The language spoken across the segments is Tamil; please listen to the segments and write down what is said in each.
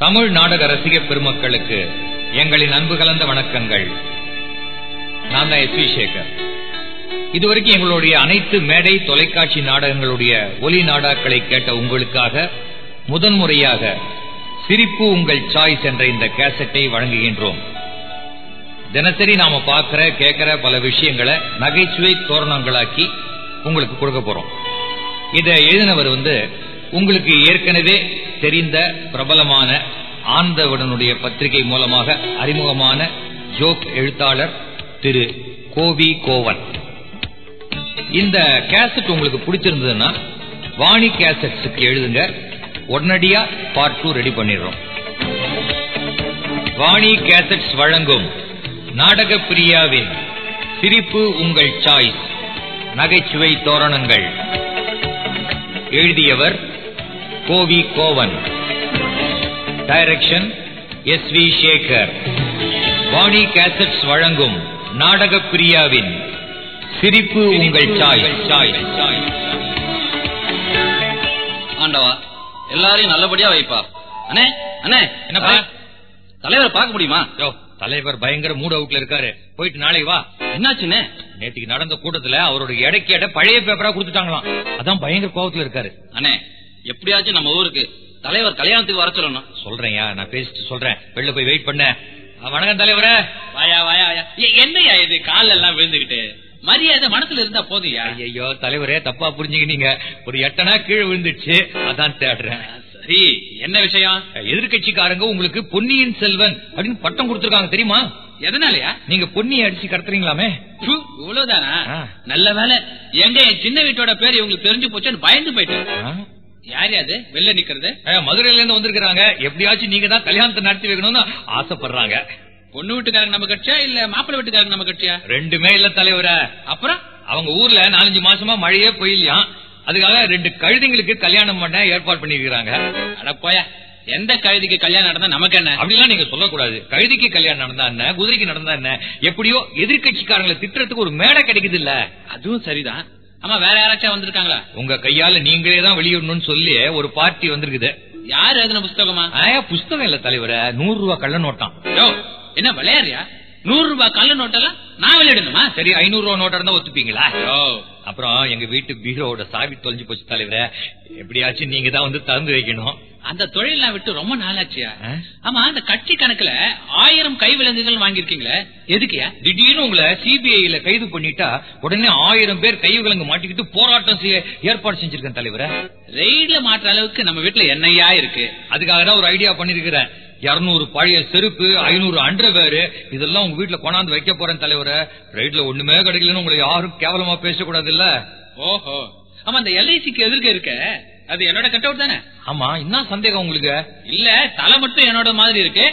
தமிழ் நாடக ரசிக பெருமக்களுக்கு எங்களின் அன்பு கலந்த வணக்கங்கள். நான் தான் எஸ் வி சேகர். இதுவரைக்கும் எங்களுடைய அனைத்து மேடை தொலைக்காட்சி நாடகங்களுடைய ஒலி நாடாக்களை கேட்ட உங்களுக்காக முதன்முறையாக சிரிப்பு உங்கள் சாய்ஸ் என்ற இந்த கேசட்டை வழங்குகின்றோம். தினசரி நாம பார்க்கிற கேட்கிற பல விஷயங்களை நகைச்சுவை தோரணங்களாக்கி உங்களுக்கு கொடுக்க போறோம். இதை எழுதினவர் வந்து உங்களுக்கு ஏற்கனவே தெரிந்த பிரபலமான ஆனந்தவுடனுடைய பத்திரிகை மூலமாக அறிமுகமான ஜோக் எழுத்தாளர் திரு கோவி கோவன். இந்த கேசட் உங்களுக்கு பிடிச்சிருந்ததுன்னா வாணி கேசட்ஸுக்கு எழுதுங்க. உடனடியா பார்ட் டூ ரெடி பண்ணிடுறோம். வாணி கேசட்ஸ் வழங்கும் நாடக பிரியாவின் சிரிப்பு உங்கள் சாய்ஸ் நகைச்சுவை தோரணங்கள். எழுதியவர் Kovi Kovan. Direction S V Sekhar Vani cassettes வழங்கும் நாடக பிரியாவின் சிரிப்பு உங்கள் சாய்ஸ் சாய்ஸ் ஆண்டவா எல்லாரையும் நல்லபடியா வைப்பா. அண்ணே அண்ணே என்னப்பா? தலைவர் பார்க்க முடியுமா? யோ தலைவர் பயங்கர மூட் அவுட்ல இருக்காரு. போயிட்டு நாளைக்கு வா. என்னாச்சுண்ணே நேற்றுக்கு நடந்த கூட்டத்துல அவரோட எடைக்கு எடை பழைய பேப்பரா கொடுத்துட்டாங்களாம். அதான் பயங்கர கோவத்துல இருக்காரு. அண்ணே எப்படியாச்சும் நம்ம ஊருக்கு தலைவர் கல்யாணத்துக்கு வர சொல்லணும். சொல்றேன்யா நான் பேசிட்டு சொல்றேன். வெளில போய் வெயிட் பண்ண. வணக்கம் தலைவரே. வாயா வாயா என்னய்யா இது? கால்ல எல்லாம் விழுந்துகிட்டு. மரியாதை மனசுல இருந்தா போதுயா ஐயோ தலைவரே தப்பா புரிஞ்சுக்கினீங்க ஒரு எட்டனா கீழே விழுந்துச்சு அதான் தேடுறேன். சரி. என்ன விஷயம்? எதிர்கட்சிக்காரங்க உங்களுக்கு பொன்னியின் செல்வன் அப்படின்னு பட்டம் கொடுத்திருக்காங்க தெரியுமா? எதனாலயா? நீங்க பொன்னியை அடிச்சு கடத்துறீங்களாமே? இவ்வளவுதானா. நல்ல வேலை எங்க என் சின்ன வீட்டோட பேர் இவங்களுக்கு தெரிஞ்சு போச்சுன்னு பயந்து போயிட்டேன்? யார் அது? வெளில நிக்கிறது? மதுரையில இருந்து வந்திருக்காங்க எப்படியாச்சும் நீங்க தான் கல்யாணத்தை நடத்தி வைக்கணும்னு ஆசைப்படுறாங்க. பொண்ணு வீட்டுக்காரங்க நம்ம கட்சியா இல்ல மாப்பிள்ளை வீட்டுக்காரங்க நம்ம கட்சியா? ரெண்டுமே இல்ல தலைவரே. அப்புறம்? அவங்க ஊர்ல நாலஞ்சு மாசமா மழையே பெய்யலையாம் அதுக்காக ரெண்டு கழுதைங்களுக்கு கல்யாணம் பண்ண ஏற்பாடு பண்ணிருக்காங்க அட போயா. எந்த கழுதிக்கு கல்யாணம் நடந்தா நமக்கு என்ன? அப்படிலாம் நீங்க சொல்லக்கூடாது. கழுதிக்கு கல்யாணம் நடந்தா என்ன? குதிரைக்கு நடந்தா என்ன? எப்படியோ எதிர்கட்சிக்காரங்களை திட்டுறதுக்கு ஒரு மேடை கிடைக்குது இல்ல அதுவும் சரிதான். ஆமா வேற யாராச்சும் வந்திருக்காங்களா? உங்க கையால நீங்களே தான் வெளியிடணும்னு சொல்லி ஒரு பார்ட்டி வந்திருக்குது. யார் எழுதின புஸ்தகமா? புஸ்தகம் இல்ல தலைவர. நூறு ரூபாய் கள்ள நோட்டான். என்ன விளையாடுறியா? நூறு ரூபாய் கள்ள நோட்டெல்லாம் நான் வெளியிடணுமா? சரி ஐநூறு ரூபாய் நோட்டா இருந்தா ஒத்துப்பீங்களா? அப்புறம் எங்க வீட்டு பீரோவோட சாவி தொலைஞ்சு போச்சு தலைவர. எப்படியாச்சும் நீங்க தான் வந்து திறந்து வைக்கணும். அந்த தொழிலாம் விட்டு ரொம்ப நாளாச்சியா? ஆமா அந்த கட்சி கணக்குல ஆயிரம் கை விலங்குகள் வாங்கிருக்கீங்களே எதுக்குயா? திடீர்னு உங்களை சிபிஐல கைது பண்ணிட்டா உடனே ஆயிரம் பேர் கை விலங்கு மாட்டிக்கிட்டு போராட்டம் செய்ய ஏற்பாடு செஞ்சிருக்கேன் தலைவர. ரெய்ட்ல மாற்ற அளவுக்கு நம்ம வீட்டுல என்னையா இருக்கு. அதுக்காக தான் ஒரு ஐடியா பண்ணிருக்கிறேன் இருநூறு பழைய செருப்பு ஐநூறு அண்டர்வேர் இதெல்லாம் உங்க வீட்டுல கொண்டாந்து வைக்க போறேன் தலைவர. ரைட்ல ஒண்ணுமே கிடைக்கலன்னு உங்களை யாரும் கேவலமா பேசக்கூடாது இல்ல ஓஹோ. ஆமா அந்த எல்ஐசிக்கு எதிர்க்க இருக்க. அது என்னோட கட் அவுட் தானே? ஆமா என்ன சந்தேகம் உங்களுக்கு? இல்ல தலை மட்டும் என்னோட மாதிரி இருக்கு.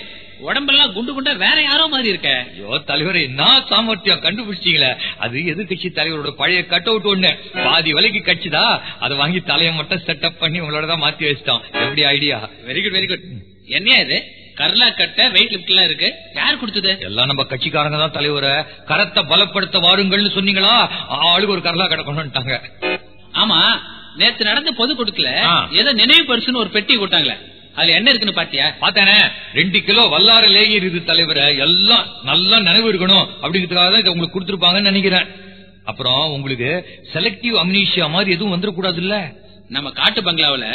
உடம்பெல்லாம் குண்டு குண்டா வேற யாரோ மாதிரி இருக்க. ஐயோ தலைவர் என்ன சாமர்த்தியம் கண்டுபிடிச்சீங்களே அது எதிர்கட்சி தலைவரோட பழைய கட் அவுட் ஒண்ணு. பாதி விலைக்கு கட்சிதா? அதை வாங்கி தலையை மட்டும் செட்டப் பண்ணி உங்களோட தான் மாத்தி வச்சிட்டோம். எப்படி idea very good very good என்னையா இது? கர்லா கட்ட வெயிட் லிப்ட் எல்லாம் இருக்கு. யார் கொடுத்தது? எல்லாம் நம்ம கட்சிக்காரங்க தான் தலைவர. கரத்தை பலப்படுத்த வாருங்கள்னு சொன்னீங்களா? ஆளுக்கு ஒரு கரலா கடை கொண்டு வந்துட்டாங்க. ஆமா நேத்து நடந்த பொது கொடுக்கல. ஆ. ஏதோ நினைவு பரிசுன்னு ஒரு பெட்டி கொடுத்தாங்களே. அதுல என்ன இருக்குன்னு பாத்தியா? பாத்தானே ரெண்டு கிலோ வல்லார லேகி இருக்குது தலைவர. எல்லாம் நல்லா நினைவு இருக்கணும். அப்படிங்கிறதுக்காக தான் இதை உங்களுக்கு கொடுத்துருப்பாங்கன்னு நினைக்கிறேன். அப்புறம் உங்களுக்கு செலக்டிவ் அம்னீஷியா மாதிரி எதுவும் வந்துடக்கூடாது இல்ல நம்ம காட்டு பங்களாவுல.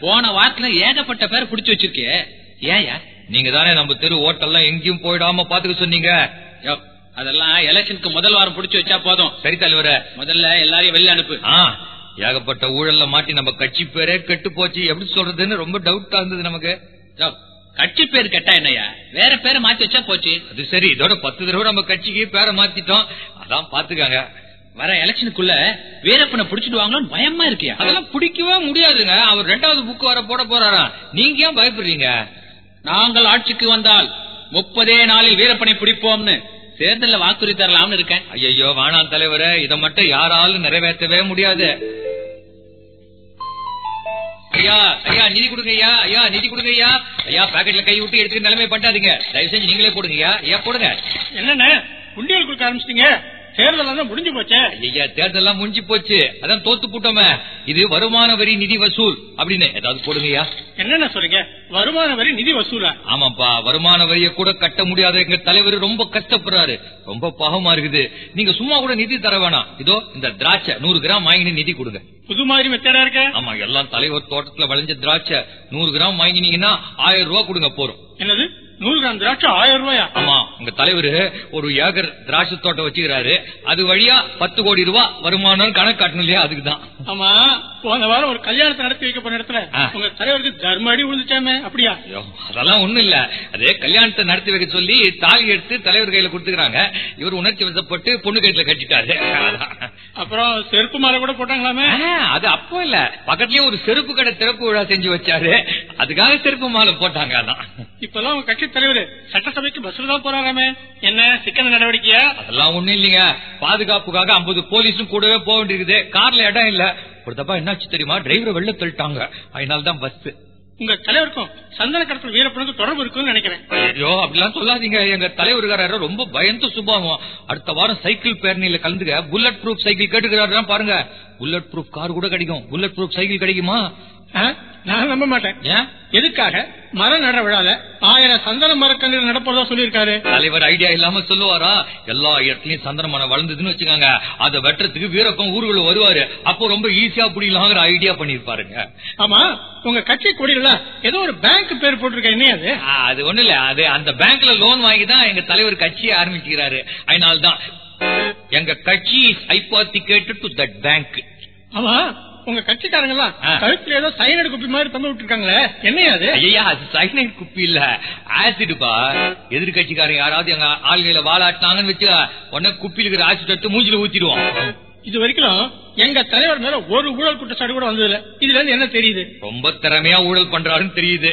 போன வாரத்துல ஏகப்பட்ட பேர் புடிச்சு வச்சிருக்கே ஏயா நீங்க தானே நம்ம தெரு ஓட்டெல்லாம் எங்கேயும் போயிடாம பாத்துக்க சொன்னீங்க. அதெல்லாம் எலெக்ஷனுக்கு முதல் வாரம் புடிச்சு வச்சா போதும். சரி தலைவர. முதல்ல எல்லாரையும் வெளில அனுப்பு. ஏகப்பட்ட ஊழல்ல மாட்டி நம்ம கட்சி பேரே கெட்டு போச்சு. எப்படி சொல்றதுன்னு ரொம்ப டவுட்டா இருந்தது நமக்கு. கட்சி பேர் கெட்டா என்னய்யா? வேற பேரை மாத்தி வச்சா போச்சு. அது சரி இதோட பத்து தடவை நம்ம கட்சிக்கு பேரை மாத்திட்டோம். அதான் பாத்துக்காங்க வர எலெக்ஷனுக்குள்ள வீரப்பனை புடிச்சிட்டு வாங்களோன்னு பயமா இருக்கியா? அதெல்லாம் பிடிக்கவே முடியாதுங்க. அவர் ரெண்டாவது புக் வர போட போறாராம். நீங்க ஏன் பயப்படுறீங்க? நாங்கள் ஆட்சிக்கு வந்தால் முப்பதே நாளில் வீரப்பனை பிடிப்போம்னு தேர்தல்ல வாக்குறுதி தரலாம்னு இருக்கேன். ஐயோ வேணாம் தலைவரே இதை மட்டும் யாராலும் நிறைவேற்றவே முடியாது. ஐயா ஐயா நிதி கொடுங்க ஐயா ஐயா நிதி கொடுங்க ஐயா. ஐயா பாக்கெட்ல கை விட்டு எடுத்து நிலைமை பண்ணாதீங்க தயவு செஞ்சு நீங்களே போடுங்க ஐயா. ஐயா போடுங்க. என்னண்ணே உண்டியல் கொடுக்க ஆரம்பிச்சிட்டீங்க? தேர்தல் முடிஞ்சு போச்சே. ஐயா தேர்தல்லாம் முடிஞ்சு போச்சு. அதான் தோத்து போட்டோமே. இது வருமான வரி நிதி வசூல் அப்படின்னு. ஏதாவது போடுங்கய்யா. என்னென்ன சொல்றீங்க? வருமான வரி நிதி வசூலா? ஆமாப்பா வருமான வரியை கூட கட்ட முடியாத எங்க தலைவர் ரொம்ப கஷ்டப்படுறாரு. ரொம்ப பாவமா இருக்குது. நீங்க சும்மா கூட நிதி தர வேணாம். இதோ இந்த திராட்சை நூறு கிராம் வாங்கி நிதி கொடுங்க. புது மாதிரி மெத்தடா இருக்க? ஆமா எல்லாம் தலைவர் தோட்டத்துல விளைஞ்ச திராட்சை. நூறு கிராம் வாங்கினீங்கன்னா ஆயிரம் ரூபாய் கொடுங்க போறோம். என்னது? நூறு கிராம் திராட்சை ஆயிரம் ரூபாயா? ஆமா உங்க தலைவரு ஒரு ஏக்கர் திராட்சை தோட்டம் வச்சுக்கிறாரு. அது வழியா பத்து கோடி ரூபாய் வருமானம் கணக்கு காட்டணும் இல்லையா? அதுக்குதான். ஆமா போன வாரம் ஒரு கல்யாணத்தை நடத்தி வைக்க போன இடத்துல. உங்க தலைவருக்கு தர்ம அடி விழுந்துச்சாமே அப்படியா? அதெல்லாம் ஒண்ணும் இல்ல. அதே கல்யாணத்தை நடத்தி வைக்க சொல்லி தாலி எடுத்து தலைவர் கையில கொடுத்துக்கிறாங்க. இவர் உணர்ச்சி வசப்பட்டு பொண்ணு கையில கட்டிட்டாரு. அப்புறம் செருப்பு மாலை கூட போட்டாங்களாமே? அது அப்போ இல்ல. பக்கத்துலயே ஒரு செருப்பு கடை திறப்பு விழா செஞ்சு வச்சாரு. அதுக்காக செருப்பு மாலை போட்டாங்க அதான். இப்பெல்லாம் உங்க கட்சி தலைவர் சட்டசபைக்கு பஸ்ல தான் போறாராமே. என்ன சிக்கன நடவடிக்கையா? அதெல்லாம் ஒண்ணும் இல்லைங்க. பாதுகாப்புக்காக 50 போலீஸும் கூடவே போக வேண்டியிருக்குது. கார்ல இடம் இல்ல. ஒரு தப்பா என்னாச்சு தெரியுமா? டிரைவரை வெளில தள்ளிட்டாங்க அதனால தான் பஸ் உங்க தலைவருக்கும் சந்தன கடத்தல் வீரப்பனுக்கு தொடர்பு இருக்குன்னு நினைக்கிறேன். ஐயோ அப்படிலாம் சொல்லாதீங்க. எங்க தலைவருக்காரர் ரொம்ப பயந்து சுபாவம். அடுத்த வாரம் சைக்கிள் பேரணியில கலந்துக்க புல்லட் ப்ரூஃப் சைக்கிள் கேட்டுக்கிறாரு பாருங்க. புல்லட் ப்ரூஃப் கார் கூட கிடைக்கும். புல்லட் ப்ரூஃப் சைக்கிள் கிடைக்குமா? நான் நம்ப மாட்டேன். எதுக்காக? மரம் நட விழால ஆயிரம் சந்தன மரக்கன்று நடப்பதா சொல்லியிருக்காரு. தலைவர் ஐடியா இல்லாம சொல்லுவாரா? எல்லா இடத்துலயும் சந்திர மரம் வளர்ந்ததுன்னு வச்சுக்காங்க. அதை வெட்டுறதுக்கு வீரப்பன் ஊருக்குள்ள வருவாரு. அப்போ ரொம்ப ஈஸியா புடிலாங்கிற ஐடியா பண்ணிருப்பாருங்க ஆமா உங்க கட்சி கொடியில ஏதோ ஒரு பேங்க் பேர் போட்டிருக்க என்ன அது? அது ஒண்ணு இல்ல. அது அந்த பேங்க்ல லோன் வாங்கி தான் எங்க தலைவர் கட்சியை ஆரம்பிக்கிறாரு. அதனால்தான் எங்க கட்சி ஐபாத்திகேட்டட் டு தட் பேங்க் ஆமா உங்க கட்சிக்காரங்க எல்லாம். கழுத்துல ஏதோ சைனடு குப்பி மாதிரி தந்து விட்டுருக்காங்களே. என்னையா அது? ஐயா அது சைனைட் குப்பி இல்ல. ஆசிடுப்பா எதிர்கட்சிக்காரங்க யாராவது எங்க ஆளுகையில வாலாட்டினாங்கன்னு வச்சு உடனே குப்பியில் இருக்கிற ஆசிட் எடுத்து மூஞ்சில ஊத்திடுவோம் இது வரைக்கும் எங்க தலைவர் மேல ஒரு ஊழல் குற்றச்சாட்டு கூட வந்தது இல்ல இதுல இருந்து என்ன தெரியுது? ரொம்ப திறமையா ஊழல் பண்றாருன்னு தெரியுது.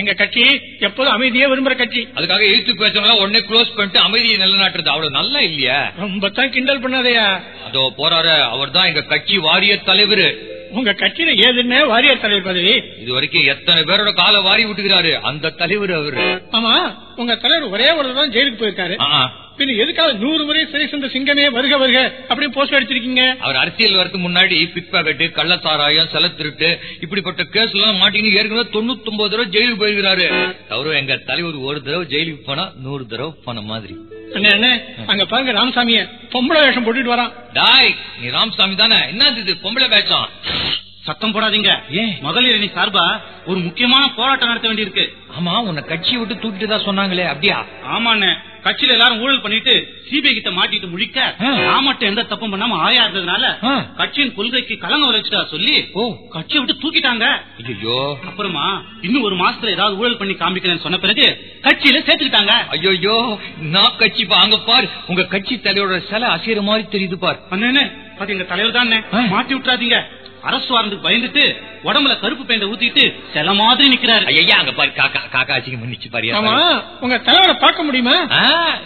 எங்க கட்சி எப்போதும் அமைதியே விரும்புற கட்சி. அதுக்காக எழுத்து பேசுறவங்க உடனே க்ளோஸ் பண்ணிட்டு அமைதியை நிலைநாட்டுறது. அவ்வளவு நல்லா இல்லையா? ரொம்ப தான் கிண்டல் பண்ணாதயா. அதோ போறாரு அவர் தான் எங்க கட்சி வாரிய தலைவர். உங்க கட்சியில ஏதுன்னு வாரியர் தலைவர் பதவி? இது வரைக்கும் எத்தனை பேரோட காலை வாரி விட்டுக்கிறாரு? அந்த தலைவர் அவரு. ஆமா உங்க தலைவர் ஒரே ஒரு தான் ஜெயிலுக்கு போயிருக்காரு. பின்ன எதுக்காக நூறு முறை சிறை சென்ற சிங்கமே வருக வருக அப்படின்னு போஸ்ட் அடிச்சிருக்கீங்க? அவர் அரசியல் வரதுக்கு முன்னாடி பிக் கள்ளசாராயம் செல திருட்டு இப்படிப்பட்ட கேஸ் எல்லாம் மாட்டின்னு ஏற்கனவே தொண்ணூத்தி ஒன்பது தடவை ஜெயிலுக்கு போயிருக்கிறாரு. தவிர எங்க தலைவர் ஒரு தடவை ஜெயிலுக்கு போனா நூறு தடவை போன மாதிரி. அங்க பாருங்க ராமசாமிய பொம்பளை வேஷம் போட்டுட்டு வரான். டாய் நீ ராமசாமி தானே? என்ன பொம்பளை பேச்சம் சத்தம் போடாதீங்க. ஏன் மகளிர் அணி சார்பா ஒரு முக்கியமான போராட்டம் நடத்த வேண்டியிருக்கு. ஆமா உன்னை கட்சியை விட்டு தூக்கிட்டு தான் சொன்னாங்களே அப்படியா? ஆமாண்ணே. கட்சியில எல்லாரும் ஊழல் பண்ணிட்டு சிபிஐ கிட்ட மாட்டிட்டு முழிக்க மட்டும் எந்த தப்பும் பண்ணாம ஆயா இருந்ததுனால. கட்சியின் கொள்கைக்கு கலங்க விளைச்சிட்டா சொல்லி ஓ. கட்சியை விட்டு தூக்கிட்டாங்க. ஐயோ அப்புறமா இன்னும் ஒரு மாசத்துல ஏதாவது ஊழல் பண்ணி காமிக்கிறேன்னு சொன்ன பிறகு கட்சியில சேர்த்துக்கிட்டாங்க. ஐயோ நான் கட்சி பா அங்க பார் உங்க கட்சி தலைவரோட சிலை அசைற மாதிரி தெரியுது பார். அண்ணே அது எங்க தலைவர் தானே. மாட்டி விட்டுறாதீங்க. அரசு வாரத்துக்கு பயந்துட்டு உடம்புல கருப்பு பெயிண்ட ஊத்திட்டு சில மாதிரி நிக்கிறாரு. ஐயா அங்க பாரு காக்கா காக்கா அசிங்க மன்னிச்சு ஆமா. உங்க தலைவரை பார்க்க முடியுமா?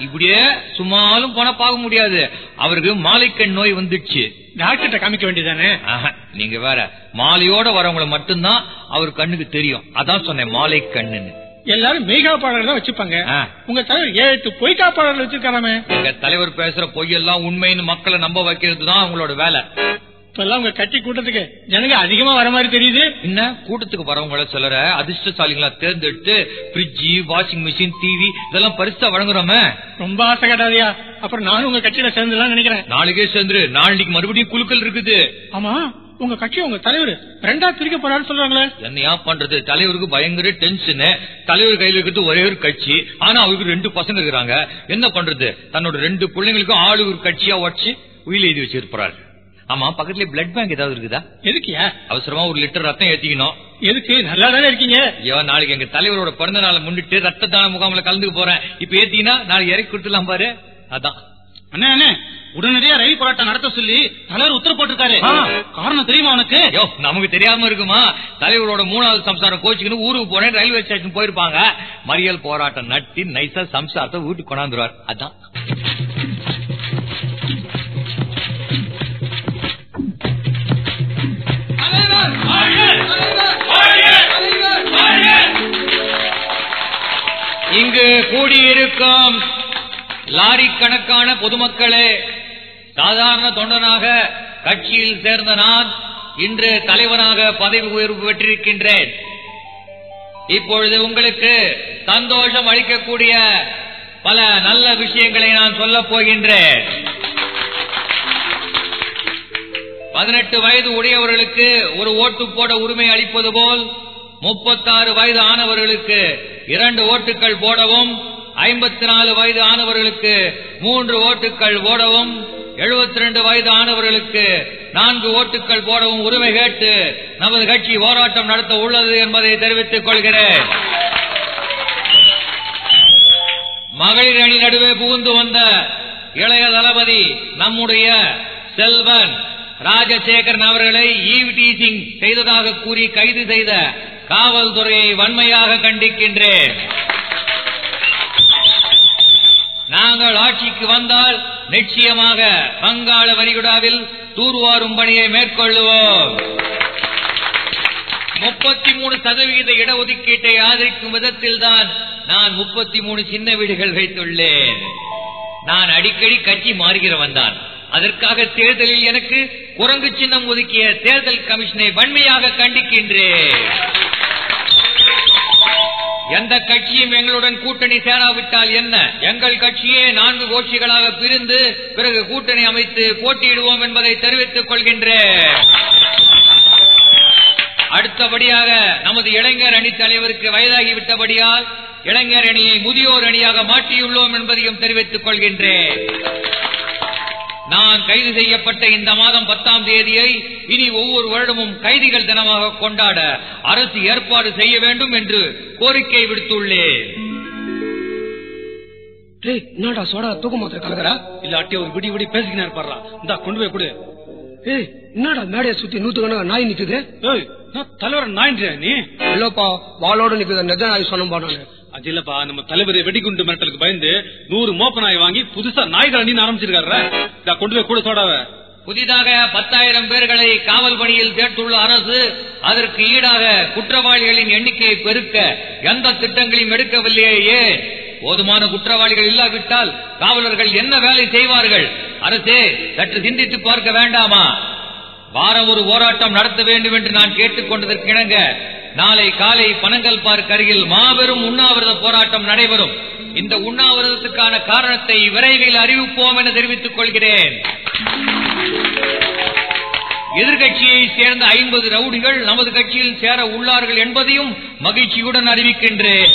இப்படியே சும்மாலும் போனா பார்க்க முடியாது. அவருக்கு மாலைக்கண் நோய் வந்துடுச்சு. டாக்டர்கிட்ட காமிக்க வேண்டியதானே நீங்க வேற மாலையோட வரவங்கள மட்டும்தான் அவர் கண்ணுக்கு தெரியும். அதான் சொன்னேன் மாலை கண்ணுன்னு எல்லாரும் மெய்காப்பாளர்கள் தான் வச்சுப்பாங்க. உங்க தலைவர் ஏழு எட்டு பொய்காப்பாளர்கள் வச்சிருக்காராமே? எங்க தலைவர் பேசுற பொய்யெல்லாம் உண்மைன்னு மக்களை நம்ப வைக்கிறது தான் அவங்களோட வேலை. இப்பெல்லாம் உங்க கட்சி கூட்டத்துக்கு ஜனங்க அதிகமா வர மாதிரி தெரியுது. என்ன? கூட்டத்துக்கு வரவங்கள சிலர அதிர்ஷ்டசாலிகளா தேர்ந்தெடுத்து பிரிட்ஜ் வாஷிங் மிஷின் டிவி இதெல்லாம் பரிசா வழங்குறோமே. ரொம்ப ஆசை கட்டாதியா. அப்புறம் நானும் உங்க கட்சியில சேர்ந்துலாம் நினைக்கிறேன். நாளைக்கே சேர்ந்துரு. நாளைக்கு மறுபடியும் குழுக்கள் இருக்குது. ஆமா. உங்க கட்சி உங்க தலைவர் ரெண்டா பிரிக்க போறாரு சொல்றாங்களே. என்னையா பண்றது? தலைவருக்கு பயங்கர டென்ஷனு தலைவர் கையில இருக்கிறது ஒரே ஒரு கட்சி. ஆனா அவருக்கு ரெண்டு பசங்க இருக்கிறாங்க. என்ன பண்றது? தன்னோட ரெண்டு பிள்ளைங்களுக்கும் ஆளு ஒரு கட்சியா உடச்சு உயிர் எழுதி வச்சிருப்பாரு ஆமா பக்கத்துல பிளட் பேங்க் ஏதாவது இருக்குதா? எதுக்கியா அவசரமா ஒரு லிட்டர் ரத்தம் ஏத்திக்கணும். எதுக்கு? நல்லா தானே இருக்கீங்க. ஐயோ நாளைக்கு எங்க தலைவரோட பிறந்த நாளை முன்னிட்டு ரத்த தான முகாம்ல கலந்துக்க போறேன். இப்ப ஏத்தீங்கன்னா நாளைக்கு இறக்கி கொடுத்துலாம் பாரு. அதான். அண்ணே அண்ணே உடனடியா ரயில் போராட்டம் நடத்த சொல்லி தலைவர் உத்தரவு போட்டிருக்காரு. காரணம் தெரியுமா உனக்கு? நமக்கு தெரியாம இருக்குமா? தலைவரோட மூணாவது சம்சாரம் கோச்சுக்குன்னு ஊருக்கு போனேன் ரயில்வே ஸ்டேஷன் போயிருப்பாங்க. மறியல் போராட்டம் நட்டி நைசா சம்சாரத்தை வீட்டுக்கு கொண்டாந்துருவார். அதான். இங்கு கூடியிருக்கும் லாரி கணக்கான பொதுமக்களே சாதாரண தொண்டனாக கட்சியில் சேர்ந்த நான் இன்று தலைவனாக பதவி உயர்வு பெற்றிருக்கின்றேன். இப்பொழுது உங்களுக்கு சந்தோஷம் அளிக்கக்கூடிய பல நல்ல விஷயங்களை நான் சொல்லப் போகின்றேன். பதினெட்டு வயது உடையவர்களுக்கு ஒரு ஓட்டு போட உரிமை அளிப்பது போல் முப்பத்தாறு வயது ஆனவர்களுக்கு இரண்டு ஓட்டுகள் போடவும் ஐம்பத்தி நாலு வயது ஆனவர்களுக்கு மூன்று ஓட்டுகள் போடவும் எழுபத்தி ரெண்டு வயது ஆனவர்களுக்கு நான்கு ஓட்டுகள் போடவும் உரிமை கேட்டு நமது கட்சி போராட்டம் நடத்த உள்ளது என்பதை தெரிவித்துக் கொள்கிறேன். மகளிர் அணி நடுவே புகுந்து வந்த இளைய தளபதி நம்முடைய செல்வன் ராஜசேகரன் அவர்களை ஈவ் டீசிங் செய்ததாக கூறி கைது செய்த காவல்துறையை வன்மையாக கண்டிக்கின்றேன். நாங்கள் ஆட்சிக்கு வந்தால் நிச்சயமாக வங்காள வரிகுடாவில் தூர்வாரும் பணியை மேற்கொள்ளுவோம். முப்பத்தி மூணு சதவிகித இடஒதுக்கீட்டை ஆதரிக்கும் விதத்தில் தான் நான் முப்பத்தி மூணு சின்ன வீடுகள் வைத்துள்ளேன். நான் அடிக்கடி கட்சி மாறுகிறவன் தான் அதற்காக தேர்தலில் எனக்கு குரங்கு சின்னம் ஒதுக்கிய தேர்தல் கமிஷனை வன்மையாக கண்டிக்கின்றேன். எந்த கட்சியும் எங்களுடன் கூட்டணி சேராவிட்டால் என்ன? எங்கள் கட்சியே நான்கு கோஷ்டிகளாக பிரிந்து பிறகு கூட்டணி அமைத்து போட்டியிடுவோம் என்பதை தெரிவித்துக் கொள்கின்றேன். அடுத்தபடியாக நமது இளைஞர் அணி தலைவருக்கு வயதாகிவிட்டபடியால் இளைஞர் அணியை முதியோர் அணியாக மாற்றியுள்ளோம் என்பதையும் தெரிவித்துக் கொள்கின்றேன். நான் கைது செய்யப்பட்ட இந்த மாதம் பத்தாம் தேதியை இனி ஒவ்வொரு வருடமும் கைதிகள் தினமாக கொண்டாட அரசு ஏற்பாடு செய்ய வேண்டும் என்று கோரிக்கை விடுத்துள்ளேன். டேய் என்னடா சோடா தூக்க மாத்திர கலகரா இல்லாட்டி ஒரு விடி விடி பேசிக்கினார் பாடுறா இந்தா கொண்டு போய் கொடு. ஏய் என்னடா மேடைய சுத்தி நூத்து கணக்கு நாய் நிக்குது? தலைவர் நாயின்றியா நீ? இல்லப்பா வாளோட நிக்குது நெஜ நாய் சொன்ன பாடானு அது நம்ம தலைவர் வெடிகுண்டு மிரட்டலுக்கு பயந்து நூறு மோப்ப நாய் வாங்கி புதுசா நாய்கள் அணி ஆரம்பிச்சிருக்காரு கொண்டு போய் கூட சோடாவ. புதிதாக பத்தாயிரம் பேர்களை காவல் பணியில் சேர்த்துள்ள அரசு அதற்கு ஈடாக குற்றவாளிகளின் எண்ணிக்கையை பெருக்க எந்த திட்டங்களையும் எடுக்கவில்லையே. போதுமான குற்றவாளிகள் இல்லாவிட்டால் காவலர்கள் என்ன வேலை செய்வார்கள்? அரசே சற்று சிந்தித்து பார்க்க வேண்டாமா? வாரம் ஒரு போராட்டம் நடத்த வேண்டும் என்று நான் கேட்டுக்கொண்டதற்கிணங்க நாளை காலை பனங்கல் பார்க் அருகில் மாபெரும் உண்ணாவிரத போராட்டம் நடைபெறும். இந்த உண்ணாவிரதத்துக்கான காரணத்தை விரைவில் அறிவிப்போம் என தெரிவித்துக் கொள்கிறேன். எதிர்கட்சியை சேர்ந்த ஐம்பது ரவுடிகள் நமது கட்சியில் சேர உள்ளார்கள் என்பதையும் மகிழ்ச்சியுடன் அறிவிக்கின்றேன்.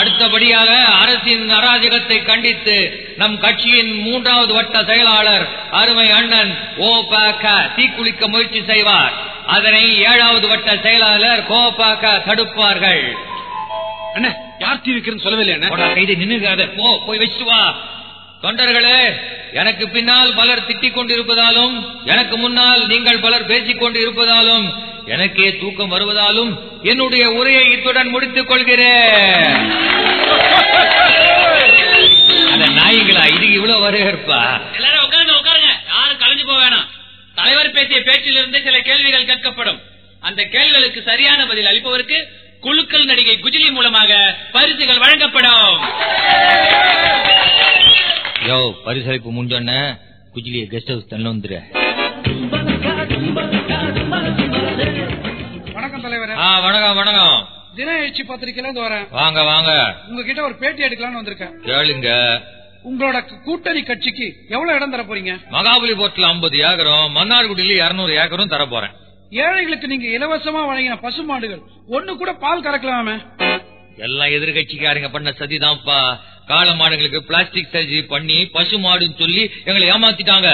அடுத்தபடியாக அரசின் அராஜகத்தை கண்டித்து நம் கட்சியின் மூன்றாவது வட்ட செயலாளர் அருமை அண்ணன் ஓ பாக்க தீக்குளிக்க முயற்சி செய்வார். அதனை ஏழாவது வட்ட செயலாளர் கோ பாக்க தடுப்பார்கள். யார் தீ வைக்கிறேன்னு சொல்லவே இல்லையா போடா, கைது நின்னுகாத போ போய் வச்சு வா. தொண்டர்களே எனக்கு பின்னால் பலர் திட்டிக் கொண்டிருப்பதாலும் எனக்கு முன்னால் நீங்கள் பலர் பேசிக் கொண்டு இருப்பதாலும் எனக்கே தூக்கம் வருவதாலும் என்னுடைய உரையை இத்துடன் முடித்துக் கொள்கிறேன். அந்த நாய்களா இது இவ்வளவு வரவேற்பா. எல்லாரும் உட்காருங்க உட்காருங்க. யாரும் கலைஞ்சு போக வேணாம். தலைவர் பேசிய பேச்சிலிருந்து சில கேள்விகள் கேட்கப்படும். அந்த கேள்விகளுக்கு சரியான பதில் அளிப்பவருக்கு குழுக்கள் நடிகை குஜிலி மூலமாக பரிசுகள் வழங்கப்படும். யோ பரிசளிப்பு முடிஞ்சோன்ன குஜிலிய கெஸ்ட் ஹவுஸ் தள்ள வந்துரு. வணக்கம் தலைவர். வணக்கம் வணக்கம். தின எழுச்சி பத்திரிக்கையில இருந்து வரேன். வாங்க வாங்க. உங்ககிட்ட ஒரு பேட்டி எடுக்கலாம்னு வந்திருக்கேன். கேளுங்க. உங்களோட கூட்டணி கட்சிக்கு எவ்வளவு இடம் தர போறீங்க? மகாபலிபுரத்துல 50 ஏக்கரும் மன்னார்குடியில 200 ஏக்கரும் தர போறேன். ஏழைகளுக்கு நீங்க இலவசமா வழங்கின பசுமாடுகள் ஒண்ணு கூட பால் கறக்கலாமே? எல்லாம் எதிர்கட்சிக்காரங்க பண்ண சதிதான்ப்பா. கால மாடுகளுக்கு பிளாஸ்டிக் சர்ஜரி பண்ணி பசு மாடுன்னு சொல்லி எங்களை ஏமாத்திட்டாங்க.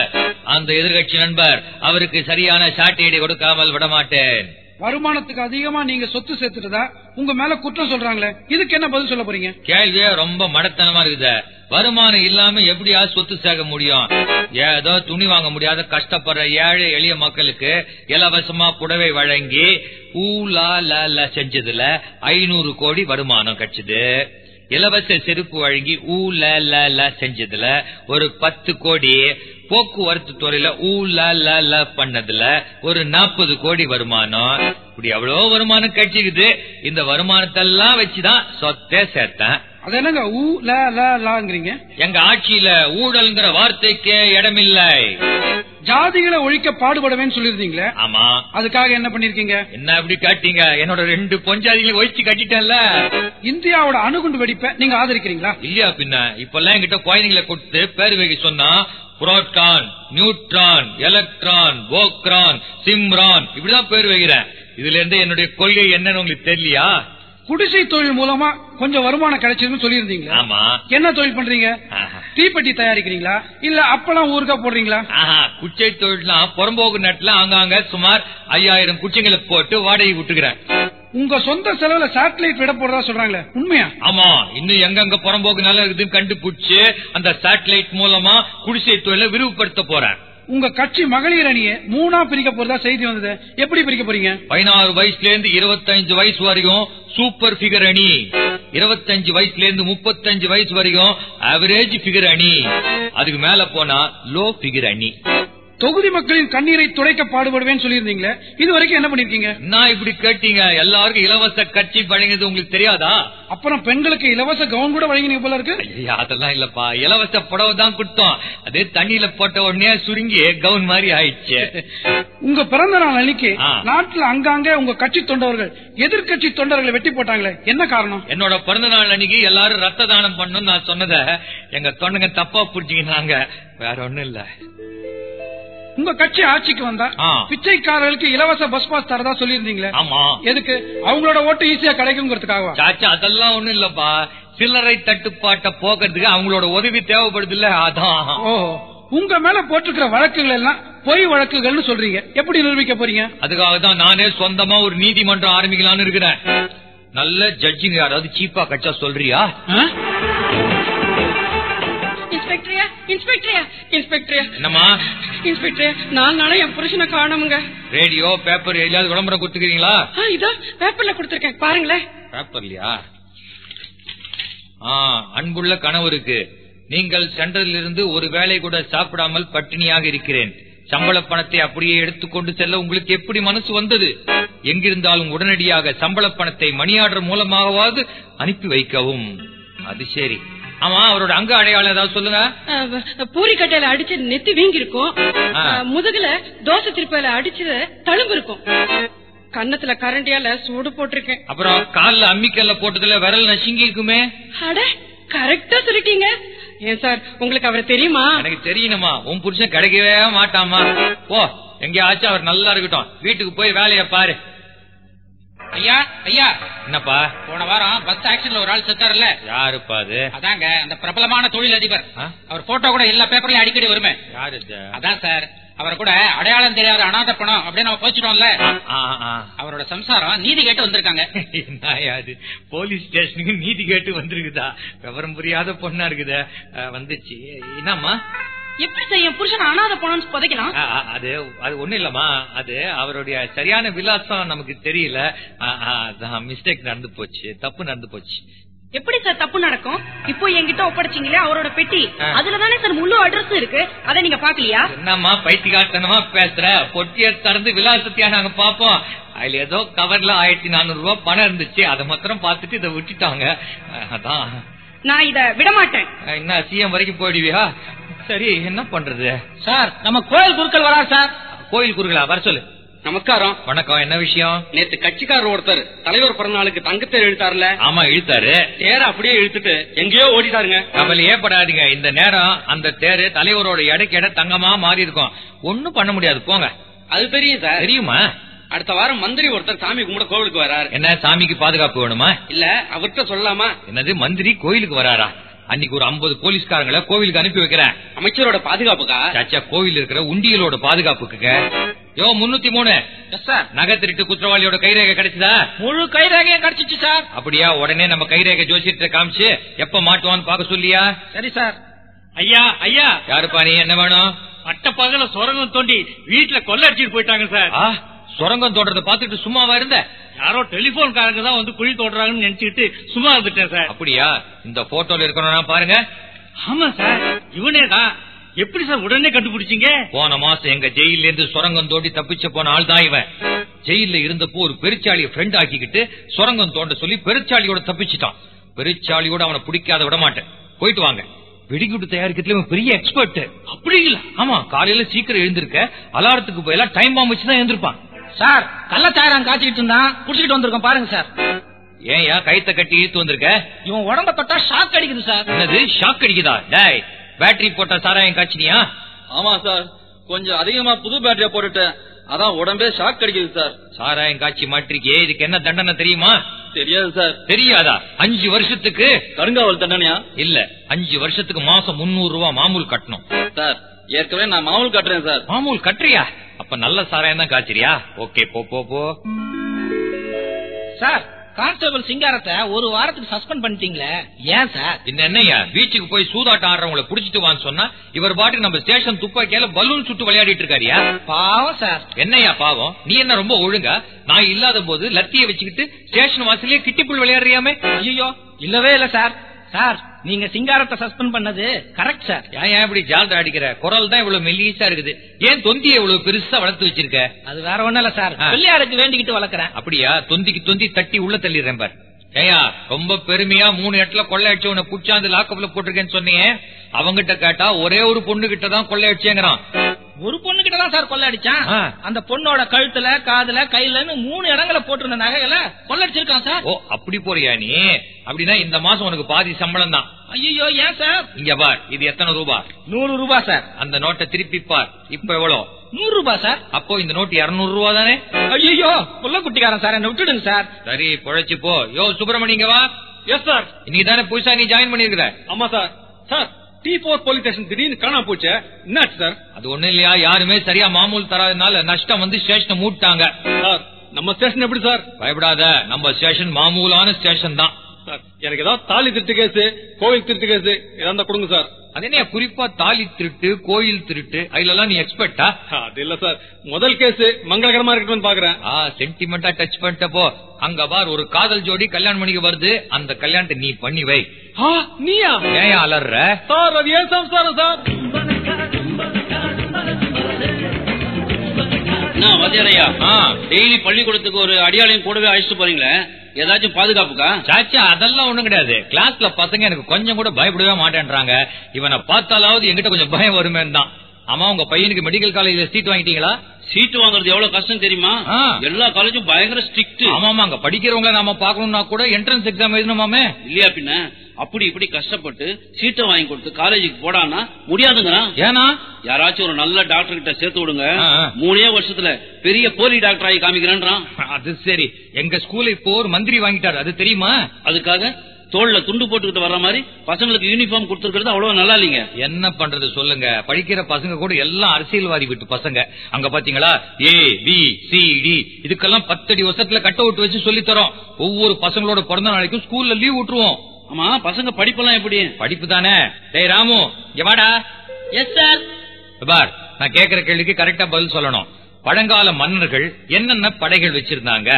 அந்த எதிர்கட்சி நண்பர் அவருக்கு சரியான சாட்டையடி கொடுக்காமல் விடமாட்டேன். வருமானத்துக்கு அதிகமா நீங்க சொத்து சேர்த்துட்டதா? உங்க மேல குற்றம் சொல்றாங்களே இதுக்கு என்ன பதில் சொல்ல போறீங்க? கேள்வியே ரொம்ப மடத்தனமா இருக்குது. வருமானம் இல்லாம எப்படியா சொத்து சேர்க்க முடியும்? ஏதோ துணி வாங்க முடியாத கஷ்டப்படுற ஏழை எளிய மக்களுக்கு இலவசமா புடவை வழங்கி ஊலா ல செஞ்சதுல ஐநூறு கோடி வருமானம் கிடைச்சது. இலவச செருப்பு வழங்கி ஊ ல ல ல செஞ்சதுல ஒரு பத்து கோடி போக்குவரத்து துறையில ஊ ல ல ல பண்ணதுல ஒரு நாற்பது கோடி வருமானம். இப்படி எவ்வளவு வருமானம் கிடைச்சிக்குது இந்த வருமானத்தெல்லாம் வச்சுதான் சொத்தே சேர்த்தேன். அது என்னங்க ஊ ல ல லாங்கிறீங்க? எங்க ஆட்சியில ஊழல்ங்கிற வார்த்தைக்கே இடமில்லை. ஜாதிகளை ஒழிக்க பாடுபடுவேன்னு சொல்லியிருந்தீங்களே? ஆமா. அதுக்காக என்ன பண்ணிருக்கீங்க என்ன அப்படி காட்டீங்க? என்னோட ரெண்டு பொஞ்சாதிகளை ஒழிச்சு கட்டிட்டேன்ல. இந்தியாவோட அணுகுண்டு வெடிப்பை நீங்க ஆதரிக்கிறீங்களா? இல்லையா பின்ன? இப்பெல்லாம் என்கிட்ட குழந்தைங்களை கொடுத்து பேர் வைக்க சொன்னா proton neutron electron Pokhran Simran இப்படிதான் பேர் வைக்கிறேன். இதுல இருந்து என்னுடைய கொள்கை என்னன்னு உங்களுக்கு தெரியலையா? குடிசை தொழில் மூலமா கொஞ்சம் வருமானம் கிடைச்சதுன்னு சொல்லியிருந்தீங்க ஆமா. என்ன தொழில் பண்றீங்க. தீப்பெட்டி தயாரிக்கிறீங்களா? இல்ல அப்பெல்லாம் ஊருக்கா போடுறீங்களா? குச்சை தொழிலாம் புறம்போக்கு நட்டுல அங்கங்க சுமார் ஐயாயிரம் குச்சிங்களை போட்டு வாடகை விட்டுக்கிறேன். உங்க சொந்த செலவுல சேட்டலைட் விட போறதா சொல்றாங்களே உண்மையா? ஆமா இன்னும் எங்கெங்க புறம்போக்கு நல்லா இருக்குதுன்னு கண்டுபிடிச்சு அந்த சேட்டலைட் மூலமா குடிசை தொழிலை விரிவுபடுத்த போறேன். உங்க கட்சி மகளிர் அணியை மூணா பிரிக்க போறதா செய்தி வந்தது. எப்படி பிரிக்க போறீங்க? பதினாறு வயசுல இருந்து இருபத்தஞ்சு வயசு வரைக்கும் சூப்பர் பிகர் அணி. இருபத்தஞ்சு வயசுல இருந்து முப்பத்தஞ்சு வயசு வரைக்கும் ஆவரேஜ் பிகர் அணி. அதுக்கு மேல போனா லோ பிகர் அணி. தொகுதி மக்களின் கண்ணீரை துடைக்க பாடுபடுவேன்னு சொல்லியிருந்தீங்களே இது வரைக்கும் என்ன பண்ணிருக்கீங்க? நான் இப்படி கேட்டீங்க? எல்லாருக்கும் இலவச கட்சி வழங்குது உங்களுக்கு தெரியாதா? அப்புறம் பெண்களுக்கு இலவச கவுன் கூட வழங்கினீங்க போல இருக்கு. அதெல்லாம் இல்லப்பா. இலவச புடவை தான் கொடுத்தோம். அதே தண்ணியில போட்ட உடனே சுருங்கி கவுன் மாதிரி ஆயிடுச்சு. உங்க பிறந்த நாள் அன்னைக்கு. நாட்டுல அங்கங்க உங்க கட்சி தொண்டர்கள் எதிர்க்கட்சி தொண்டர்களை வெட்டி போட்டாங்களே என்ன காரணம்? என்னோட பிறந்த நாள் அன்னைக்கு எல்லாரும் ரத்த தானம் பண்ணணும்னு நான் சொன்னத எங்க தொண்ணுங்க தப்பா புரிஞ்சுக்கினாங்க. வேற ஒண்ணும் இல்ல. உங்க கட்சி ஆட்சிக்கு வந்தா. பிச்சைக்காரர்களுக்கு இலவச பஸ் பாஸ் தரதா சொல்லியிருந்தீங்களே? ஆமா. எதுக்கு? அவங்களோட ஓட்டு ஈஸியா கிடைக்குங்கிறதுக்காகவா? சாச்சா அதெல்லாம் ஒண்ணும் இல்லப்பா. சில்லறை தட்டுப்பாட்டை போக்குறதுக்கு அவங்களோட உதவி தேவைப்படுது இல்ல அதான் உங்க மேல போட்டிருக்கிற வழக்குகள் எல்லாம் பொய் வழக்குகள்னு சொல்றீங்க. எப்படி நிரூபிக்க போறீங்க? அதுக்காக தான் நானே சொந்தமா ஒரு நீதிமன்றம் ஆரம்பிக்கலாம்னு இருக்கிறேன். நல்ல ஜட்ஜிங்க யாராவது சீப்பா கச்சா சொல்றியா? இன்ஸ்பெக்டரியா இன்ஸ்பெக்டரியா இன்ஸ்பெக்டரியா என்னம்மா? இன்ஸ்பெக்டரியா நாலு நாளா என் புருஷனை காணோமுங்க. ரேடியோ பேப்பர் எதையாவது விளம்பரம் கொடுத்துக்கிறீங்களா? இதோ பேப்பர்ல கொடுத்திருக்கேன். பாருங்களேன். பேப்பர்லயா? அன்புள்ள கணவருக்கு நீங்கள் சென்றதிலிருந்து ஒரு வேளை கூட சாப்பிடாமல் பட்டினியாக இருக்கிறேன். சம்பள பணத்தை அப்படியே எடுத்துக்கொண்டு செல்ல உங்களுக்கு எப்படி மனசு வந்தது? எங்கிருந்தாலும் உடனடியாக சம்பள பணத்தை மணி ஆர்டர் மூலமாகவாவது அனுப்பி வைக்கவும். அது சரி. ஆமா அவரோட அங்க அடையாளம் ஏதாவது சொல்லுங்க. பூரி கட்டையில அடிச்சு நெத்தி வீங்கி இருக்கும் முதுகுல தோசை திருப்பையில அடிச்சது தழும்பு இருக்கும். கன்னத்துல கரண்டியால சூடு போட்டிருக்கேன். அப்புறம் கால்ல அம்மிக்கல்ல போட்டதுல விரல் நசுங்கி இருக்குமே. அட கரெக்டா சொல்லிட்டீங்க. ஏன் சார் உங்களுக்கு அவரை தெரியுமா? எனக்கு தெரியணுமா? உன் புருஷன் கிடைக்கவே மாட்டாமா போ எங்கேயாச்சும் அவர் நல்லா இருக்கட்டும். வீட்டுக்கு போய் வேலைய பாரு. ஐயா ஐயா. என்னப்பா? போன வாரம் பஸ் ஆக்சிடென்ட்ல ஒரு ஆள் செத்தாருல்ல? யாருப்பா அது? அதாங்க அந்த பிரபலமான தொழிலதிபர். ஆ? அவர் போட்டோ கூட எல்லா பேப்பர்லயும் அடிக்கடி வருமே. யாரு? அதான் சார் அவர் கூட அடையாளம் தெரியாத அனாதை பணம் அப்படின்னு நம்ம போச்சுட்டோம்ல. அவரோட சம்சாரம் நீதி கேட்டு வந்திருக்காங்க. போலீஸ் ஸ்டேஷனுக்கு நீதி கேட்டு வந்திருக்குதா? விவரம் புரியாத பொண்ணா இருக்குதே. வந்துச்சு. என்னம்மா? எப்படி என் புருஷன் அனாத போனோம்னு புதைக்கலாம்? அது அது ஒண்ணும் இல்லம்மா. அது அவருடைய சரியான விலாசம் நமக்கு தெரியல. மிஸ்டேக் நடந்து போச்சு. தப்பு நடந்து போச்சு. எப்படி சார் தப்பு நடக்கும்? இப்போ என்கிட்ட ஒப்படைச்சீங்களே அவரோட பெட்டி. அதுலதானே சார் முழு அட்ரஸ் இருக்கு. அதை நீங்க பாக்கலையா என்னம்மா பைத்தியகாரத்தனமா பேசுற? பொட்டிய திறந்து விலாசத்தையா நாங்க பாப்போம் அதுல ஏதோ கவர்ல ஆயிரத்தி நானூறு ரூபாய் பணம் இருந்துச்சு. அதை மாத்திரம் பார்த்துட்டு இதை விட்டுட்டாங்க. அதான். நான் இத விட மாட்டேன் அஹ், என்ன சிஎம் வரைக்கும் போயிடுவியா? சரி என்ன பண்றது? சார் நம்ம கோயில் குருக்கள் வரா சார்? கோயில் குறுகளா வர சொல்லு. நமஸ்காரம். வணக்கம் என்ன விஷயம்? நேத்து கட்சிக்காரர் ஒருத்தர் தலைவர் பிறந்தநாளுக்கு தங்கத்தேர் இழுத்தாருல ஆமா இழுத்தாரு. தேர அப்படியே இழுத்துட்டு எங்கேயோ ஓடிட்டாருங்க. கவலையே படாதீங்க இந்த நேரம் அந்த தேரு தலைவரோட எடைக்கு எடை தங்கமா மாறி இருக்கும் ஒண்ணும் பண்ண முடியாது. போங்க. அது தெரியும் சார். தெரியுமா? அடுத்த வாரம் மந்திரி ஒருத்தர் சாமி கும்பிட கோவிலுக்கு வராரு. என்ன சாமிக்கு பாதுகாப்பு வேணுமா? இல்ல அவர்கிட்ட சொல்லலாமா என்னது மந்திரி கோயிலுக்கு வராரா? அன்னைக்கு ஒரு 50 போலீஸ்காரங்களை கோவிலுக்கு அனுப்பி வைக்கிறேன். அமைச்சரோட பாதுகாப்புக்கா? சாச்சா கோவில் இருக்கிற உண்டியலோட பாதுகாப்புக்கு யோ முன்னூத்தி மூணு சார் நகை திருட்டு குற்றவாளியோட கைரேகை கிடைச்சதா? முழு கைரேகையும் கிடைச்சிச்சு சார் அப்படியா உடனே நம்ம கைரேகை ஜோசியத்தை காமிச்சு எப்ப மாட்டுவான்னு பாக்க சொல்லியா? சரி சார் ஐயா ஐயா. யாருப்பா நீ என்ன வேணும்? பட்ட பகல சுரங்கம் தோண்டி வீட்டுல கொள்ள அடிச்சிட்டு போயிட்டாங்க சார் சுரங்கம் தோன்றத பாத்துட்டு சும்மாவா இருந்த? யாரோ டெலிபோன்காரங்க தான் வந்து குழி தோடுறாங்கன்னு நினைச்சுக்கிட்டு சும்மா இருந்துட்டேன் சார். அப்படியா? இந்த போட்டோல இருக்கணும்னா பாருங்க. ஆமா சார். இவனே தான் எப்படி சார் உடனே கண்டுபிடிச்சீங்க? போன மாசம் எங்க ஜெயில இருந்து சுரங்கம் தோண்டி தப்பிச்ச போன ஆள் தான் இவன். ஜெயில இருந்தப்போ ஒரு பெருச்சாளிய ஃப்ரெண்ட் ஆக்கிக்கிட்டு சுரங்கம் தோண்ட சொல்லி பெருச்சாளியோட தப்பிச்சிட்டான். பெருச்சாலியோட அவனை பிடிக்காத விட மாட்டேன். போயிட்டு வாங்க. வெடிகுண்டு தயாரிக்கிறதுல பெரிய எக்ஸ்பர்ட் அப்படி இல்ல ஆமா காலையில சீக்கிரம் எழுந்திருக்க. அலாரத்துக்கு போயெல்லாம் டைம் பாம்பு வச்சுதான் எழுந்திருப்பான். சார் கள்ளச்சாரம் காய்ச்சிட்டு இருந்தான். குடிச்சிட்டு வந்திருக்கோம் பாருங்க சார். ஏன்யா கைத்த கட்டி இழுத்து வந்திருக்க? இவன் உடம்ப தொட்டா ஷாக் அடிக்குது சார். என்னது ஷாக் அடிக்குதா? டேய் பேட்டரி போட்ட சாராயம் காய்ச்சினியா? ஆமா சார் கொஞ்சம் அதிகமா புது பேட்டரியா போட்டுட்டேன். அதான் உடம்பே ஷாக் அடிக்குது சார். சாராயம் காய்ச்சி மாட்டிருக்கே இதுக்கு என்ன தண்டனை தெரியுமா? தெரியாது சார். தெரியாதா? அஞ்சு வருஷத்துக்கு? கருங்காவல் தண்டனையா? இல்ல அஞ்சு வருஷத்துக்கு மாசம் முன்னூறு ரூபாய் மாமூல் கட்டணும். சார் ஏற்கனவே நான் மாமூல் கட்டுறேன் சார். மாமூல் கட்டுறியா? அப்ப நல்ல சாராயம் தான் காய்ச்சறியா? ஓகே போ போ போ. சார் கான்ஸ்டபிள் சிங்காரத்தை ஒரு வாரத்துக்கு சஸ்பெண்ட் பண்ணிட்டீங்களே? ஏன் சார்? இந்த என்னய்யா? பீச்சுக்கு போய் சூதாட்டம் ஆடுறவங்கள புடிச்சிட்டு வான்னு சொன்னா இவர் பாட்டு நம்ம ஸ்டேஷன் துப்பாக்கியால பலூன் சுட்டு விளையாடிட்டு இருக்காரியா? பாவம் சார். என்னய்யா பாவம்? நீ என்ன ரொம்ப ஒழுங்கா? நான் இல்லாத போது லத்திய வச்சுக்கிட்டு ஸ்டேஷன் வாசலே கிட்டிப்புள் விளையாடுறியாமே? ஐயோ இல்லவே இல்ல சார். சார் நீங்க சிங்காரத்தை சஸ்பெண்ட் பண்ணது கரெக்ட் சார். ஏன் இப்படி ஜால்ரா அடிக்கிற? குரல் தான் இவ்வளவு மெல்லிசா இருக்குது. ஏன் தொந்தியை இவ்வளவு பெருசா வளர்த்து வச்சிருக்க? அது வேற ஒண்ணும் இல்ல சார். பிள்ளையாருக்கு வேண்டிக்கிட்டு வளர்க்கறேன். அப்படியா? தொந்திக்கு தொந்தி தட்டி உள்ள தள்ளிடுறேன் பார். ஏயா ரொம்ப பெருமையா மூணு இடத்துல கொள்ளை அடிச்சு உன்னை புடிச்சாந்து லாக்கப்ல போட்டிருக்கேன்னு சொன்னீங்க அவங்கிட்ட கேட்டா ஒரே ஒரு பொண்ணு கிட்ட தான் கொள்ளை அடிச்சேங்கிறான் ஒரு பொண்ணு கிட்ட தான் சார் கொள்ளடிச்சான். அந்த பொண்ணோட கழுத்துல காதுல கையிலன்னு மூணு இடங்களை போட்டிருந்த நகைகளை கொள்ளடிச்சிருக்கான் சார். ஓ அப்படி போறியா நீ? அப்படின்னா இந்த மாசம் உனக்கு பாதி சம்பளம் தான். ஐயோ ஏன் சார்? இங்க பார் இது எத்தனை ரூபா? நூறு ரூபாய் சார். அந்த நோட்டை திருப்பி பார் இப்ப எவ்வளவு நூறு ரூபாய் சார். அப்போ இந்த நோட்டு இருநூறு ரூபா தானே? ஐயோ புள்ள குட்டிக்காரன் சார் என்ன விட்டுடுங்க சார். சரி பொழைச்சு போ. யோ சுப்பிரமணிய இங்க வா. எஸ் சார் இன்னைக்கு தானே புதுசா நீ ஜாயின் பண்ணிருக்கிற ஆமா sir. Sir D four police station திடீர்னு காணாம போச்சு. என்னாச்சு சார்? அது ஒண்ணு இல்லையா? யாருமே சரியா மாமூல் தராதனால நஷ்டம் வந்து ஸ்டேஷனை மூட்டாங்க. சார் நம்ம ஸ்டேஷன் எப்படி சார்? பயப்படாத நம்ம ஸ்டேஷன் மாமூலான ஸ்டேஷன் தான். சார் எனக்கு ஏதாவது தாலி திருட்டு கேஸ் கோவில் திருட்டு கேஸ் ஏதாவது கொடுங்க சார். அது என்ன குறிப்பா தாலி திருட்டு கோயில் திருட்டு அதுல நீ எக்ஸ்பர்ட்டா அது இல்ல சார். முதல் கேஸ் மங்களகரமா இருக்கணும்னு பாக்குறேன். சென்டிமெண்டா டச் பண்ணிட்டப்போ அங்க பார் ஒரு காதல் ஜோடி கல்யாணம் பண்ணிக்க வருது. அந்த கல்யாணத்தை நீ பண்ணி வை. நீயா? ஏன் அலர்ற? சார் அது ஏன் சம்சாரம் சார்? டெய்லி பள்ளிக்கூடத்துக்கு ஒரு அடியாளையும் கூடவே அழைச்சிட்டு போறீங்களே? ஏதாச்சும் பாதுகாப்புக்கா? சாச்சா அதெல்லாம் ஒண்ணும் கிடையாது. கிளாஸ்ல பசங்க எனக்கு கொஞ்சம் கூட பயப்படவே மாட்டேன்றாங்க. இவனை பார்த்தாலாவது என்கிட்ட கொஞ்சம் பயம் வருமேன்னு தான். ஆமா உங்க பையனுக்கு மெடிக்கல் காலேஜ்ல சீட் வாங்கிட்டீங்களா? சீட்டு வாங்குறது எவ்வளவு கஷ்டம் தெரியுமா. எல்லா காலேஜும் பயங்கர ஸ்ட்ரிக்ட் ஆமாமா அங்க படிக்கிறவங்கள நாம பாக்கணும்னா கூட என்ட்ரன்ஸ் எக்ஸாம் எழுதணுமாமே? இல்லையா பின்ன? அப்படி இப்படி கஷ்டப்பட்டு சீட்டை வாங்கி கொடுத்து காலேஜுக்கு போடான்னா முடியாதுங்கிறான் ஏனா யாராச்சும் ஒரு நல்ல டாக்டர் கிட்ட சேர்த்து விடுங்க. மூணே வருஷத்துல பெரிய போலி டாக்டர் ஆகி காமிக்கிறேன்றான். அது சரி. எங்க ஸ்கூல்ல இப்போ ஒரு மந்திரி வாங்கிட்டாரு. அது தெரியுமா? அதுக்காக தோல்ல துண்டு போட்டுக்கிட்டு வர்ற மாதிரி பசங்களுக்கு யூனிஃபார்ம் கொடுத்துருக்கிறது அவ்வளவு நல்லா இல்லைங்க. என்ன பண்றது சொல்லுங்க. படிக்கிற பசங்க கூட எல்லாம் அரசியல்வாதி வீட்டு பசங்க. அங்க பாத்தீங்களா? ஏ பி சி டி இதுக்கெல்லாம் பத்தடி வருஷத்துல கட்ட அவுட் வச்சு சொல்லி தரோம் ஒவ்வொரு பசங்களோட பிறந்த நாளைக்கும் ஸ்கூல்ல லீவ் விட்டுருவோம். ஆமா பசங்க படிப்பெல்லாம் எப்படி? படிப்பு தானே? டேய் ராமு எஸ் சார் பார் நான் கேக்குற கேள்விக்கு கரெக்டா பதில் சொல்லணும். பழங்கால மன்னர்கள் என்னென்ன படைகள் வச்சிருந்தாங்க?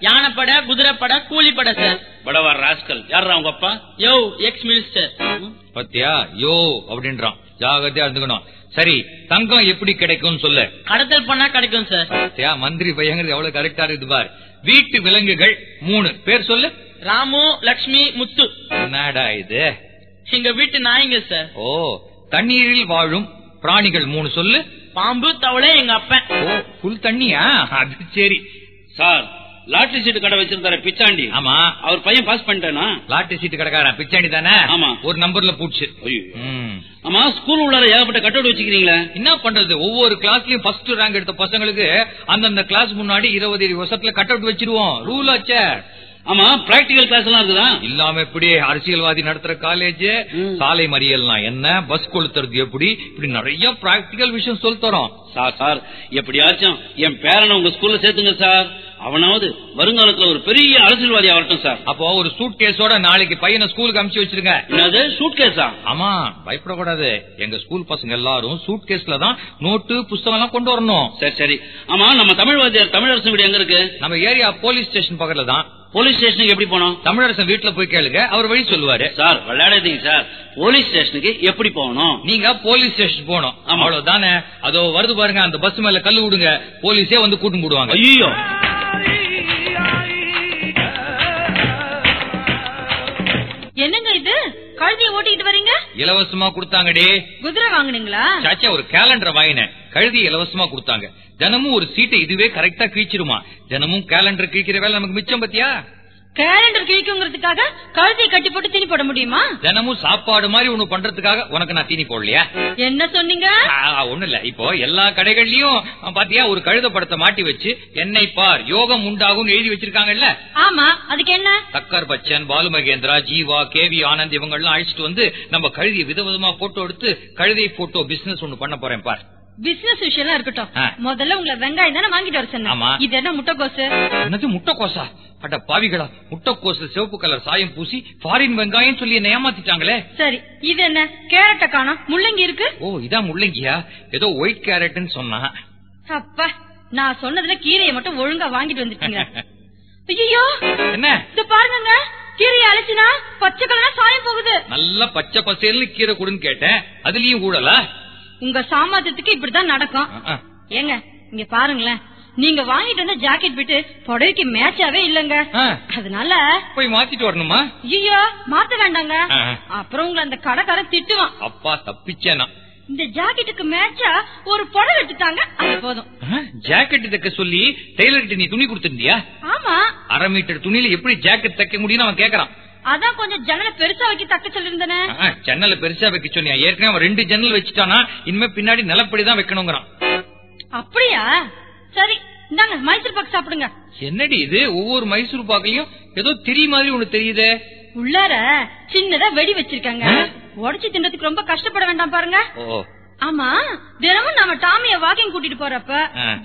யானைப்பட குதிரைப்பட கூலிப்பட சார் படவார் ராஸ்கல். யாரா உங்க அப்பா? யோ எக்ஸ் மினிஸ்டர் பத்தியா? யோ அப்படின்றான். ஜாகிரதையா இருந்துக்கணும். சரி தங்கம் எப்படி கிடைக்கும்னு சொல்லு. கடத்தல் பண்ணா கிடைக்கும் சார் மந்திரி பையங்கிறது எவ்வளவு கரெக்டா இருக்குது பார். வீட்டு விலங்குகள் மூணு. பேர் சொல்லு. ராமு லக்ஷ்மி முத்து. என்னடா இது? எங்க வீட்டு நாய்ங்க சார் ஓ தண்ணீரில் வாழும் பிராணிகள் மூணு சொல்லு. பாம்பு தவளை எங்க அப்பன். ஓ புல் தண்ணியா? அது சரி. சார் லாட்டரி சீட்டு கடை வச்சிருந்தாரு பிச்சாண்டி. ஆமா. அவர் பையன் பாஸ் பண்ணிட்டானா? லாட்டரி சீட்டு கடைக்காரன் பிச்சாண்டி தானே? ஆமா. ஒரு நம்பர்ல பூச்சு. ஆமா ஸ்கூல் உள்ளார ஏகப்பட்ட கட்டோடு வச்சுக்கிறீங்களே. என்ன பண்றது? ஒவ்வொரு கிளாஸ்லயும் ஃபர்ஸ்ட் ரேங்க் எடுத்த பசங்களுக்கு அந்தந்த கிளாஸ் முன்னாடி இருபது வருஷத்துல கட் அவுட் வச்சிருவோம் ரூல் ஆச்சே. ஆமா பிராக்டிகல் கிளாஸ் எல்லாம் இருக்குதா? இல்லாம எப்படி அரசியல்வாதி நடத்துற காலேஜ் சாலை மறியல்லாம் என்ன? பஸ் கொளுத்துறது எப்படி? இப்படி நிறைய பிராக்டிகல் விஷயம் சொல்லி தரோம். சார் சார் எப்படியாச்சும் என் பேரனை உங்க ஸ்கூல்ல சேர்த்துங்க சார். அவனாவது வருங்காலத்துல ஒரு பெரிய அரசியல்வாதி ஆகட்டும் சார். அப்போ ஒரு சூட் கேஸோட நாளைக்கு பையனை ஸ்கூலுக்கு அனுப்பிச்சு வச்சிருங்க. என்னது? சூட் கேஸா ஆமா பயப்படக்கூடாது. எங்க ஸ்கூல் பசங்க எல்லாரும் சூட் கேஸ்ல தான் நோட்டு புஸ்தகம் எல்லாம் கொண்டு வரணும். சரி சரி. ஆமா நம்ம தமிழ் வாத்தியார் தமிழரசன் வீடு எங்க இருக்கு? நம்ம ஏரியா போலீஸ் ஸ்டேஷன் பக்கத்துல தான். போலீஸ் ஸ்டேஷனுக்கு எப்படி போனோம் தமிழரசன் வீட்டுல போய் கேளுங்க அவர் வழி சொல்லுவாரு. Sir விளையாடாதீங்க sir. போலீஸ் ஸ்டேஷனுக்கு எப்படி போகணும்? நீங்க போலீஸ் ஸ்டேஷன் போகணும். அவ்வளவுதானே? அதோ வருது பாருங்க அந்த பஸ் மேல கல்லு விடுங்க. போலீஸே வந்து கூட்டும் போடுவாங்க. ஐயோ! கழுதிய ஓட்டிட்டு வரீங்க? இலவசமா குடுத்தாங்கடி. குதிரை வாங்குனீங்களா? சாச்சா ஒரு கேலண்டர் வாங்கினேன் கழுதி இலவசமா குடுத்தாங்க. தினமும் ஒரு சீட்டை இதுவே கரெக்டா கிழிச்சிருமா? தினமும் கேலண்டர் கிழிக்கிற வேலை நமக்கு மிச்சம் பத்தியா? கேலண்டர் கிழிக்குங்கிறதுக்காக கழுத்தை கட்டி போட்டு தீனி போட முடியுமா? தினமும் சாப்பாடு மாதிரி ஒண்ணு பண்றதுக்காக உனக்கு நான் தீனி போடலையா? என்ன சொன்னீங்க? ஆ, ஒண்ணும் இல்ல. இப்போ எல்லா கடைகள்லயும் பாத்தியா ஒரு கழுத படத்தை மாட்டி வச்சு என்னை பார் யோகம் உண்டாகும் எழுதி வச்சிருக்காங்கல்ல? ஆமா. அதுக்கு என்ன? சக்கர் பச்சன் பாலு மகேந்திரா ஜீவா கேவி ஆனந்த் இவங்க எல்லாம் அழைச்சிட்டு வந்து நம்ம கழுதியை விதவிதமா போட்டோ எடுத்து கழுதை போட்டோ பிசினஸ் ஒண்ணு பண்ண போறேன் பார். பிசினஸ் விஷயம் இருக்கட்டும். முதல்ல உங்களை வெங்காயம் தானே வாங்கிட்டு வர. சொன்னேன். இது என்ன முட்டைக்கோசு? என்னது முட்டைக்கோசா? அட பாவிகளா முட்டைக்கோசு சிவப்பு கலர் சாயம் பூசி ஃபாரின் வெங்காயம் சொல்லி என்ன ஏமாத்திட்டாங்களே. சரி இது என்ன? கேரட்ட காணோம். முள்ளங்கி இருக்கு? ஓ இதான் முள்ளங்கியா? ஏதோ ஒயிட் கேரட்னு சொன்னா. அப்பா நான் சொன்னதுல கீரையை மட்டும் ஒழுங்கா வாங்கிட்டு வந்துட்டீங்க. ஐயோ என்ன? இது பாருங்க கீரையை அழைச்சினா பச்சை கலரா சாயம் போகுது. நல்ல பச்சை பசேல்னு கீரை கொடுன்னு கேட்டேன். அதுலயும் கூடலா உங்க சாமர்த்தியத்துக்கு இப்படிதான் நடக்கும். ஏங்க இங்க பாருங்களேன். நீங்க வாங்கிட்டு வந்த ஜாக்கெட் பிட்டு புடவைக்கு மேட்சாவே இல்லங்க. அதனால போய் மாத்திட்டு வரணுமா? ஐயோ மாத்த வேண்டாங்க. அப்புறம் உங்களை அந்த கடைக்காரன் திட்டுவான். அப்பா தப்பிச்சேனா? இந்த ஜாக்கெட்டுக்கு மேட்சா ஒரு புடவை எடுத்துட்டாங்க அது போதும். ஜாக்கெட் தைக்க சொல்லி டெய்லர்கிட்ட நீ துணி கொடுத்திருந்தியா? ஆமா. அரை மீட்டர் துணியில எப்படி ஜாக்கெட் தைக்க முடியும்னு அவன் கேக்குறான். அதான் கொஞ்சம் ஜன்னல பெருசா வைக்க தக்க சொல்லிருந்தேனே ஜன்னலை பெருசா வைக்க சொன்னியா? ஏற்கனவே அவன் ரெண்டு ஜன்னல் வச்சுட்டானா இனிமே பின்னாடி நிலப்படிதான் வைக்கணுங்கிறான். அப்படியா? சரி இந்தாங்க மைசூர் பாக்கு சாப்பிடுங்க. என்னடி இது? ஒவ்வொரு மைசூர் பாக்கையும் ஏதோ திரி மாதிரி ஒண்ணு தெரியுதே. உள்ளார சின்னதா வெடி வச்சிருக்காங்க? உடைச்சு தின்றதுக்கு ரொம்ப கஷ்டப்பட வேண்டாம் பாருங்க. ஓ ஆமா தினமும் நம்ம டாமிய வாக்கிங் கூட்டிட்டு போறப்ப.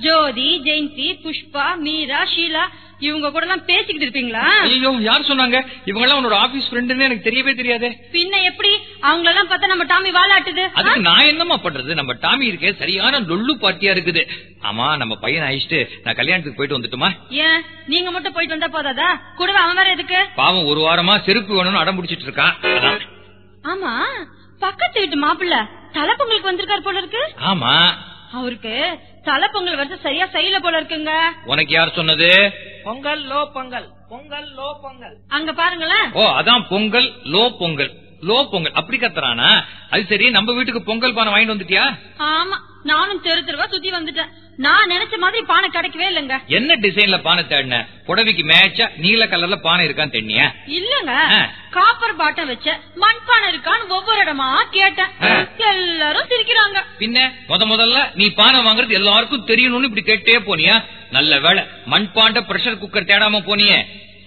ஜோதி ஜெயந்தி புஷ்பா மீரா ஷீலா இவங்க கூட எல்லாம் பேசிக்கிட்டு இருப்பீங்களா? ஐயோ யார் சொன்னாங்க? இவங்க எல்லாம் உன்னோட ஆபீஸ் ஃப்ரெண்டுன்னு எனக்கு தெரியவே தெரியாதே. பின்ன எப்படி? அவங்கள எல்லாம் பார்த்தா நம்ம டாமி வாலாட்டுது? அதுக்கு நான் என்னமா பண்றது? நம்ம டாமி இருக்கே சரியான லொல்லு பார்ட்டியா இருக்குது. ஆமா நம்ம பையன் அழிச்சிட்டு நான் கல்யாணத்துக்கு போயிட்டு வந்துட்டுமா? ஏன்? நீங்க மட்டும் போயிட்டு வந்தா போதாதா? கூடவே அவன் வேற எதுக்கு? பாவம் ஒரு வாரமா செருப்பு வேணும்னு அடம் பிடிச்சிட்டு இருக்கான். ஆமா பக்கத்து வீட்டு மாப்பிள்ள தலை பொங்கலுக்கு வந்திருக்காரு போல இருக்கு. ஆமா. அவருக்கு தலை பொங்கல் வருது சரியா செய்யல போல இருக்குங்க. உனக்கு யார் சொன்னது? பொங்கல் லோ பொங்கல். பொங்கல் லோ பொங்கல். அங்க பாருங்களேன். ஓ அதான் பொங்கல் லோ பொங்கல். லோ பொங்கல். அப்படி கத்துறானா? அது சரி நம்ம வீட்டுக்கு பொங்கல் பானை வாங்கிட்டு வந்துட்டியா? ஆமா நானும் தெரு தெருவா சுத்தி வந்துட்டேன். நான் நினைச்ச மாதிரி பானை கிடைக்கவே இல்லைங்க. என்ன டிசைன்ல பானை தேடின? புடவைக்கு மேட்சா நீல கலர்ல பானை இருக்கான்னு தென்னியா இல்லங்க. காப்பர் பாட்டம் வச்ச மண்பானை இருக்கான்னு ஒவ்வொரு இடமா கேட்டேன். எல்லாரும் சிரிக்கிறாங்க. பின்ன முத முதல்ல நீ பானை வாங்குறது எல்லாருக்கும் தெரியணும்னு இப்படி கேட்டே போனியா? நல்ல வேலை மண்பாண்ட பிரஷர் குக்கர் தேடாம போனியே.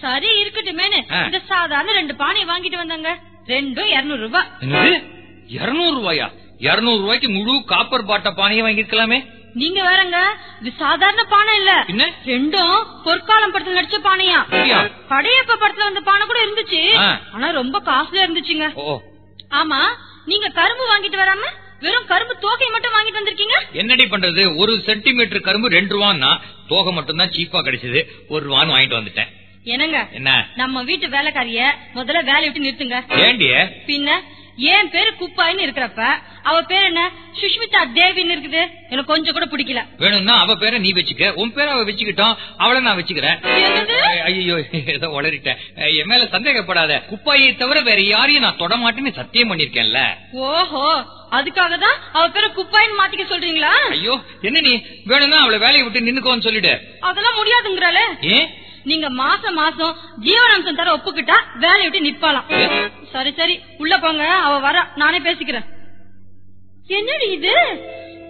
சரி இருக்கட்டுமேனு. இந்த சாதாரண ரெண்டு பானை வாங்கிட்டு வந்தாங்க. ரெண்டும் இருநூறு ரூபாய் இருநூறு ரூபாயா இருநூறு ரூபாய்க்கு முழு காப்பர் பாட்ட பானையை வாங்கிருக்கலாமே நீங்க வேறங்க இது சாதாரண பானை இல்ல. ரெண்டும் பொற்காலம் படத்துல நடிச்ச பானையா? படையப்ப படத்துல வந்த பானை கூட இருந்துச்சு. ஆனா ரொம்ப காஸ்ட்லியா இருந்துச்சுங்க. ஓ ஆமா நீங்க கரும்பு வாங்கிட்டு வராம வெறும் கரும்பு தோகை மட்டும் வாங்கிட்டு வந்திருக்கீங்க? என்னடி பண்றது? ஒரு சென்டிமீட்டர் கரும்பு ரெண்டு ரூபான்னா தோகை மட்டும் தான் சீப்பா கிடைச்சது. ஒரு ரூபான்னு வாங்கிட்டு வந்துட்டேன். என்னங்க? என்ன? நம்ம வீட்டு வேலைக்காரிய முதல்ல வேலையை விட்டு நிறுத்துங்க. ஏண்டிய பின்ன என் பேரு குப்பாயின்னு இருக்கிறப்ப அவ பேர் என்ன? சுஷ்மிதா தேவின்னு இருக்குது. எனக்கு கொஞ்சம் கூட பிடிக்கல. வேணும்னா அவ பேரை நீ வச்சுக்க. உன் பேரை அவ வச்சுக்கிட்டோம். அவளை நான் வச்சுக்கிறேன்? ஐயோ ஏதோ உளறிட்டேன். என் மேல சந்தேகப்படாத. குப்பாயை தவிர வேற யாரையும் நான் தொட மாட்டேன்னு சத்தியம் பண்ணிருக்கேன்ல ஓஹோ அதுக்காக தான் அவ பேரு குப்பாயின்னு மாத்திக்க சொல்றீங்களா? ஐயோ என்ன நீ? வேணும்னா அவளை வேலையை விட்டு நின்னுக்கோன்னு சொல்லிடு. அதெல்லாம் முடியாதுங்கிறாளே. ஏன்? நீங்க மாசம் மாசம் ஜீவனாம்சம் தர ஒப்புக்கிட்டா வேலையை விட்டு நிப்பாலாம் சரி சரி உள்ள போங்க அவ வர நானே பேசிக்கிறேன். என்னடி இது?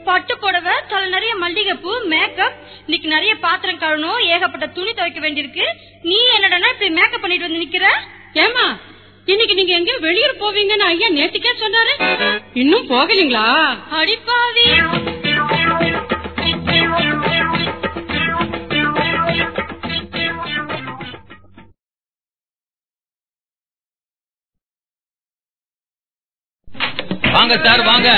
பட்டு புடவை தலை நிறைய மல்லிகைப்பூ மேக்கப் இன்னைக்கு நிறைய பாத்திரம் கழணும் ஏகப்பட்ட துணி துவைக்க வேண்டியிருக்கு. நீ என்னடனா இப்படி மேக்கப் பண்ணிட்டு வந்து நிக்கிற? ஏமா இன்னைக்கு நீங்க எங்க வெளியூர் போவீங்கன்னு ஐயா நேத்துக்கே சொன்னாரு. இன்னும் போகலீங்களா? அடிப்பாவி வாங்க சார் வாங்க.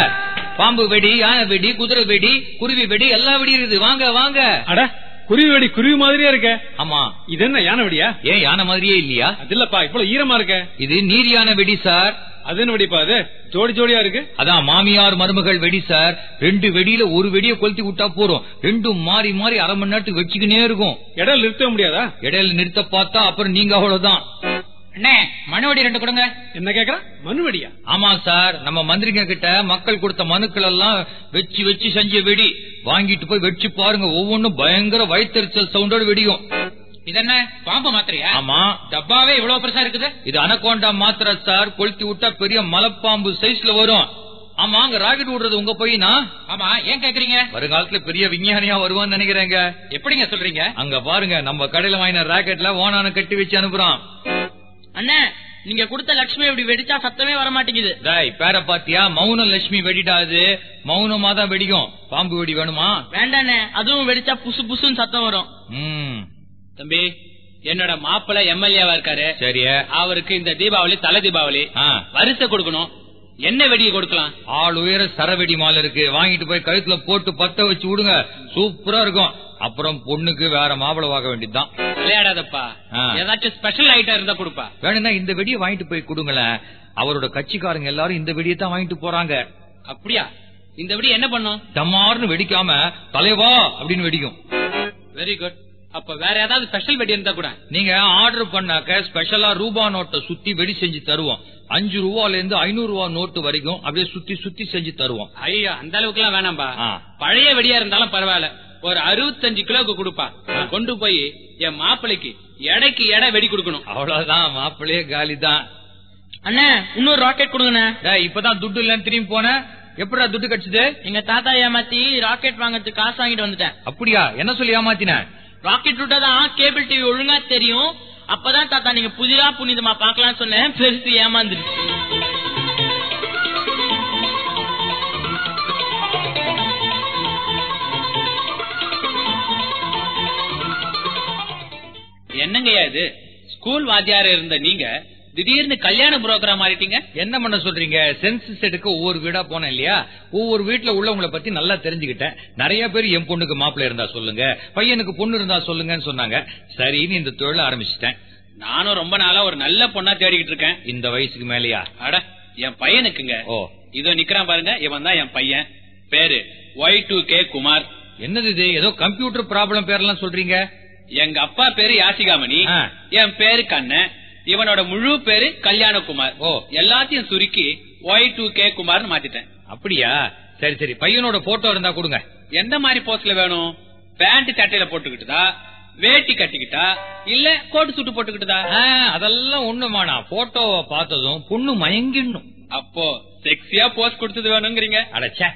பாம்பு வெடி யானை வெடி குதிரை வெடி குருவி வெடி எல்லா வெடி இருக்குது. வாங்க வாங்க. அட குருவி வெடி குருவி மாதிரியா இருக்க? ஆமா. இது என்ன யானை வெடியா? ஏன் யானை மாதிரியே இல்லையா? அது இல்லப்பா இவ்வளவு ஈரமா இருக்க. இது நீர் யானை வெடி சார். அது என்ன வெடிப்பா அது? ஜோடி ஜோடியா இருக்கு? அதான் மாமியார் மருமகள் வெடி சார். ரெண்டு வெடியில ஒரு வெடியை கொளுத்தி விட்டா போறோம் ரெண்டும் மாறி மாறி அரை மணி நேரத்துக்கு வச்சுக்கினே இருக்கும். இடையில நிறுத்த முடியாதா? இடையில நிறுத்த பார்த்தா அப்புறம் நீங்க அவ்வளவுதான். அண்ணே மனுவடி ரெண்டு கொடுங்க. என்ன கேக்குற? மனுவடியா ஆமா சார் நம்ம மந்திரிங்க கிட்ட மக்கள் கொடுத்த மனுக்கள் எல்லாம் வச்சு வச்சு செஞ்ச வெடி. வாங்கிட்டு போய் வச்சு பாருங்க ஒவ்வொன்றும் பயங்கர வயிற்றுச்சல் சவுண்டோட வெடியும். இது என்ன பாம்பு மாத்திரையா? ஆமா. டப்பாவே இவ்வளவு பெருசா இருக்குது? இது அனகோண்டா மாத்திரை சார் கொளுத்தி விட்டா பெரிய மலைப்பாம்பு சைஸ்ல வரும். ஆமா அங்க ராக்கெட் விடுறது உங்க பையனா? ஆமா ஏன் கேக்குறீங்க? வருங்காலத்துல பெரிய விஞ்ஞானியா வருவான்னு நினைக்கிறேங்க. எப்படிங்க சொல்றீங்க? அங்க பாருங்க நம்ம கடையில வாங்கின ராக்கெட்ல ஓனான கட்டி வச்சு அனுப்புறான். அண்ணே நீங்க கொடுத்த லட்சுமி இப்படி வெடிச்சா சத்தமே வர மாட்டேங்குது டேய் பேர பாத்தியா? மௌன லட்சுமி வெடிடாது மௌனமா தான் வெடிக்கும். பாம்பு வெடி வேணுமா? வேண்டாண்ணே அதுவும் வெடிச்சா புசு புசுன்னு சத்தம் வரும். ம். தம்பி என்னோட மாப்பிள்ள எம்எல்ஏவா இருக்காரு. சரி அவருக்கு இந்த தீபாவளி தலை தீபாவளி. ஆ. வரிசை கொடுக்கணும். என்ன வெடியை கொடுக்கலாம்? ஆள் உயர சரவெடி மாலை இருக்கு. வாங்கிட்டு போய் கழுத்துல போட்டு பத்த வச்சு விடுங்க. சூப்பரா இருக்கும். அப்புறம் பொண்ணுக்கு வேற மாப்பிளை வாங்க வேண்டியதுதான். விளையாடாதப்பா. ஏதாச்சும் ஸ்பெஷல் ஐட்டம் இருந்தா கொடுப்பா. வேணும்னா இந்த வெடியை வாங்கிட்டு போய் கொடுங்களேன். அவரோட கட்சிக்காரங்க எல்லாரும் இந்த வெடியை தான் வாங்கிட்டு போறாங்க. அப்படியா? இந்த வெடி என்ன பண்ணும்? டமார்னு வெடிக்காம தலைவா! அப்படின்னு வெடிக்கும். வெரி குட் அப்ப வேற ஏதாவது ஸ்பெஷல் வெடி இருந்தா கூட. நீங்க ஆர்டர் பண்ணாக்க ஸ்பெஷலா ரூபா நோட்டை சுத்தி வெடி செஞ்சு தருவோம். அஞ்சு ரூபால இருந்து ஐநூறு ரூபா நோட்டு வரைக்கும் அப்படியே சுத்தி சுத்தி செஞ்சு தருவோம். ஐயோ அந்த அளவுக்கு எல்லாம் வேணாம்பா. பழைய வெடியா இருந்தாலும் பரவாயில்ல. ஒரு அறுபத்தஞ்சு கிலோக்கு கொடுப்பா. நான் கொண்டு போய் என் மாப்பிளைக்கு எடைக்கு எடை வெடி கொடுக்கணும். அவ்வளவுதான் மாப்பிள்ளையே காலி தான் அண்ணே இன்னொரு ராக்கெட் கொடுங்கண்ணே. இப்பதான் துட்டு இல்லன்னு திரும்பி போன. எப்படா துட்டு கிடைச்சது? எங்க தாத்தா ஏமாத்தி ராக்கெட் வாங்கறதுக்கு காசு வாங்கிட்டு வந்துட்டேன். அப்படியா? என்ன சொல்லி ஏமாத்தின? ராக்கெட் விட்டாதான் கேபிள் டிவி ஒழுங்கா தெரியும். அப்பதான் தாத்தா நீங்க புதிரா புனிதமா பாக்கலாம்னு சொன்னேன். பெருசு ஏமாந்துருச்சு. என்னங்கய்யா இது? ஸ்கூல் வாத்தியார் இருந்த நீங்க திடீர்னு கல்யாண புரோக்கரா மாறிட்டீங்க? என்ன பண்ண சொல்றீங்க? சென்சஸ் எடுக்க ஒவ்வொரு வீடா போனேன் இல்லையா? ஒவ்வொரு வீட்டுல உள்ளவங்கள பத்தி நல்லா தெரிஞ்சுக்கிட்டேன். நிறைய பேர் என் பொண்ணுக்கு மாப்பிள்ளை இருந்தா சொல்லுங்க. பையனுக்கு பொண்ணு இருந்தா சொல்லுங்கன்னு சொன்னாங்க. சரின்னு இந்த தொழில ஆரம்பிச்சிட்டேன். நானும் ரொம்ப நாளா ஒரு நல்ல பொண்ணா தேடிக்கிட்டு இருக்கேன். இந்த வயசுக்கு மேலயா? அட என் பையனுக்குங்க. ஓ. இதோ நிக்கிறான் பாருங்க. இவன் தான் என் பையன். பேரு ஒய் டூ கே குமார். என்னது இது? ஏதோ கம்ப்யூட்டர் ப்ராப்ளம் பேர்லாம் சொல்றீங்க? எங்க அப்பா பேரு யாசிகாமணி. என் பேரு கண்ணன். இவனோட முழு பேரு கல்யாணகுமார். ஓ. எல்லாத்தையும் சுருக்கி ஒய் டூ கே குமார்னு மாத்திட்டேன். அப்படியா? சரி சரி. பையனோட போட்டோ இருந்தா கொடுங்க. எந்த மாதிரி போஸ்ட்ல வேணும்? பேண்ட் சட்டையில போட்டுக்கிட்டுதா? வேட்டி கட்டிக்கிட்டா? இல்ல கோட்டு சுட்டு போட்டுக்கிட்டுதா? அதெல்லாம் ஒண்ணுமாண்ணா. போட்டோவை பார்த்ததும் பொண்ணு மயங்கிடணும். அப்போ செக்ஸியா போஸ்ட் கொடுத்தது வேணுங்கிறீங்க. அடச்சே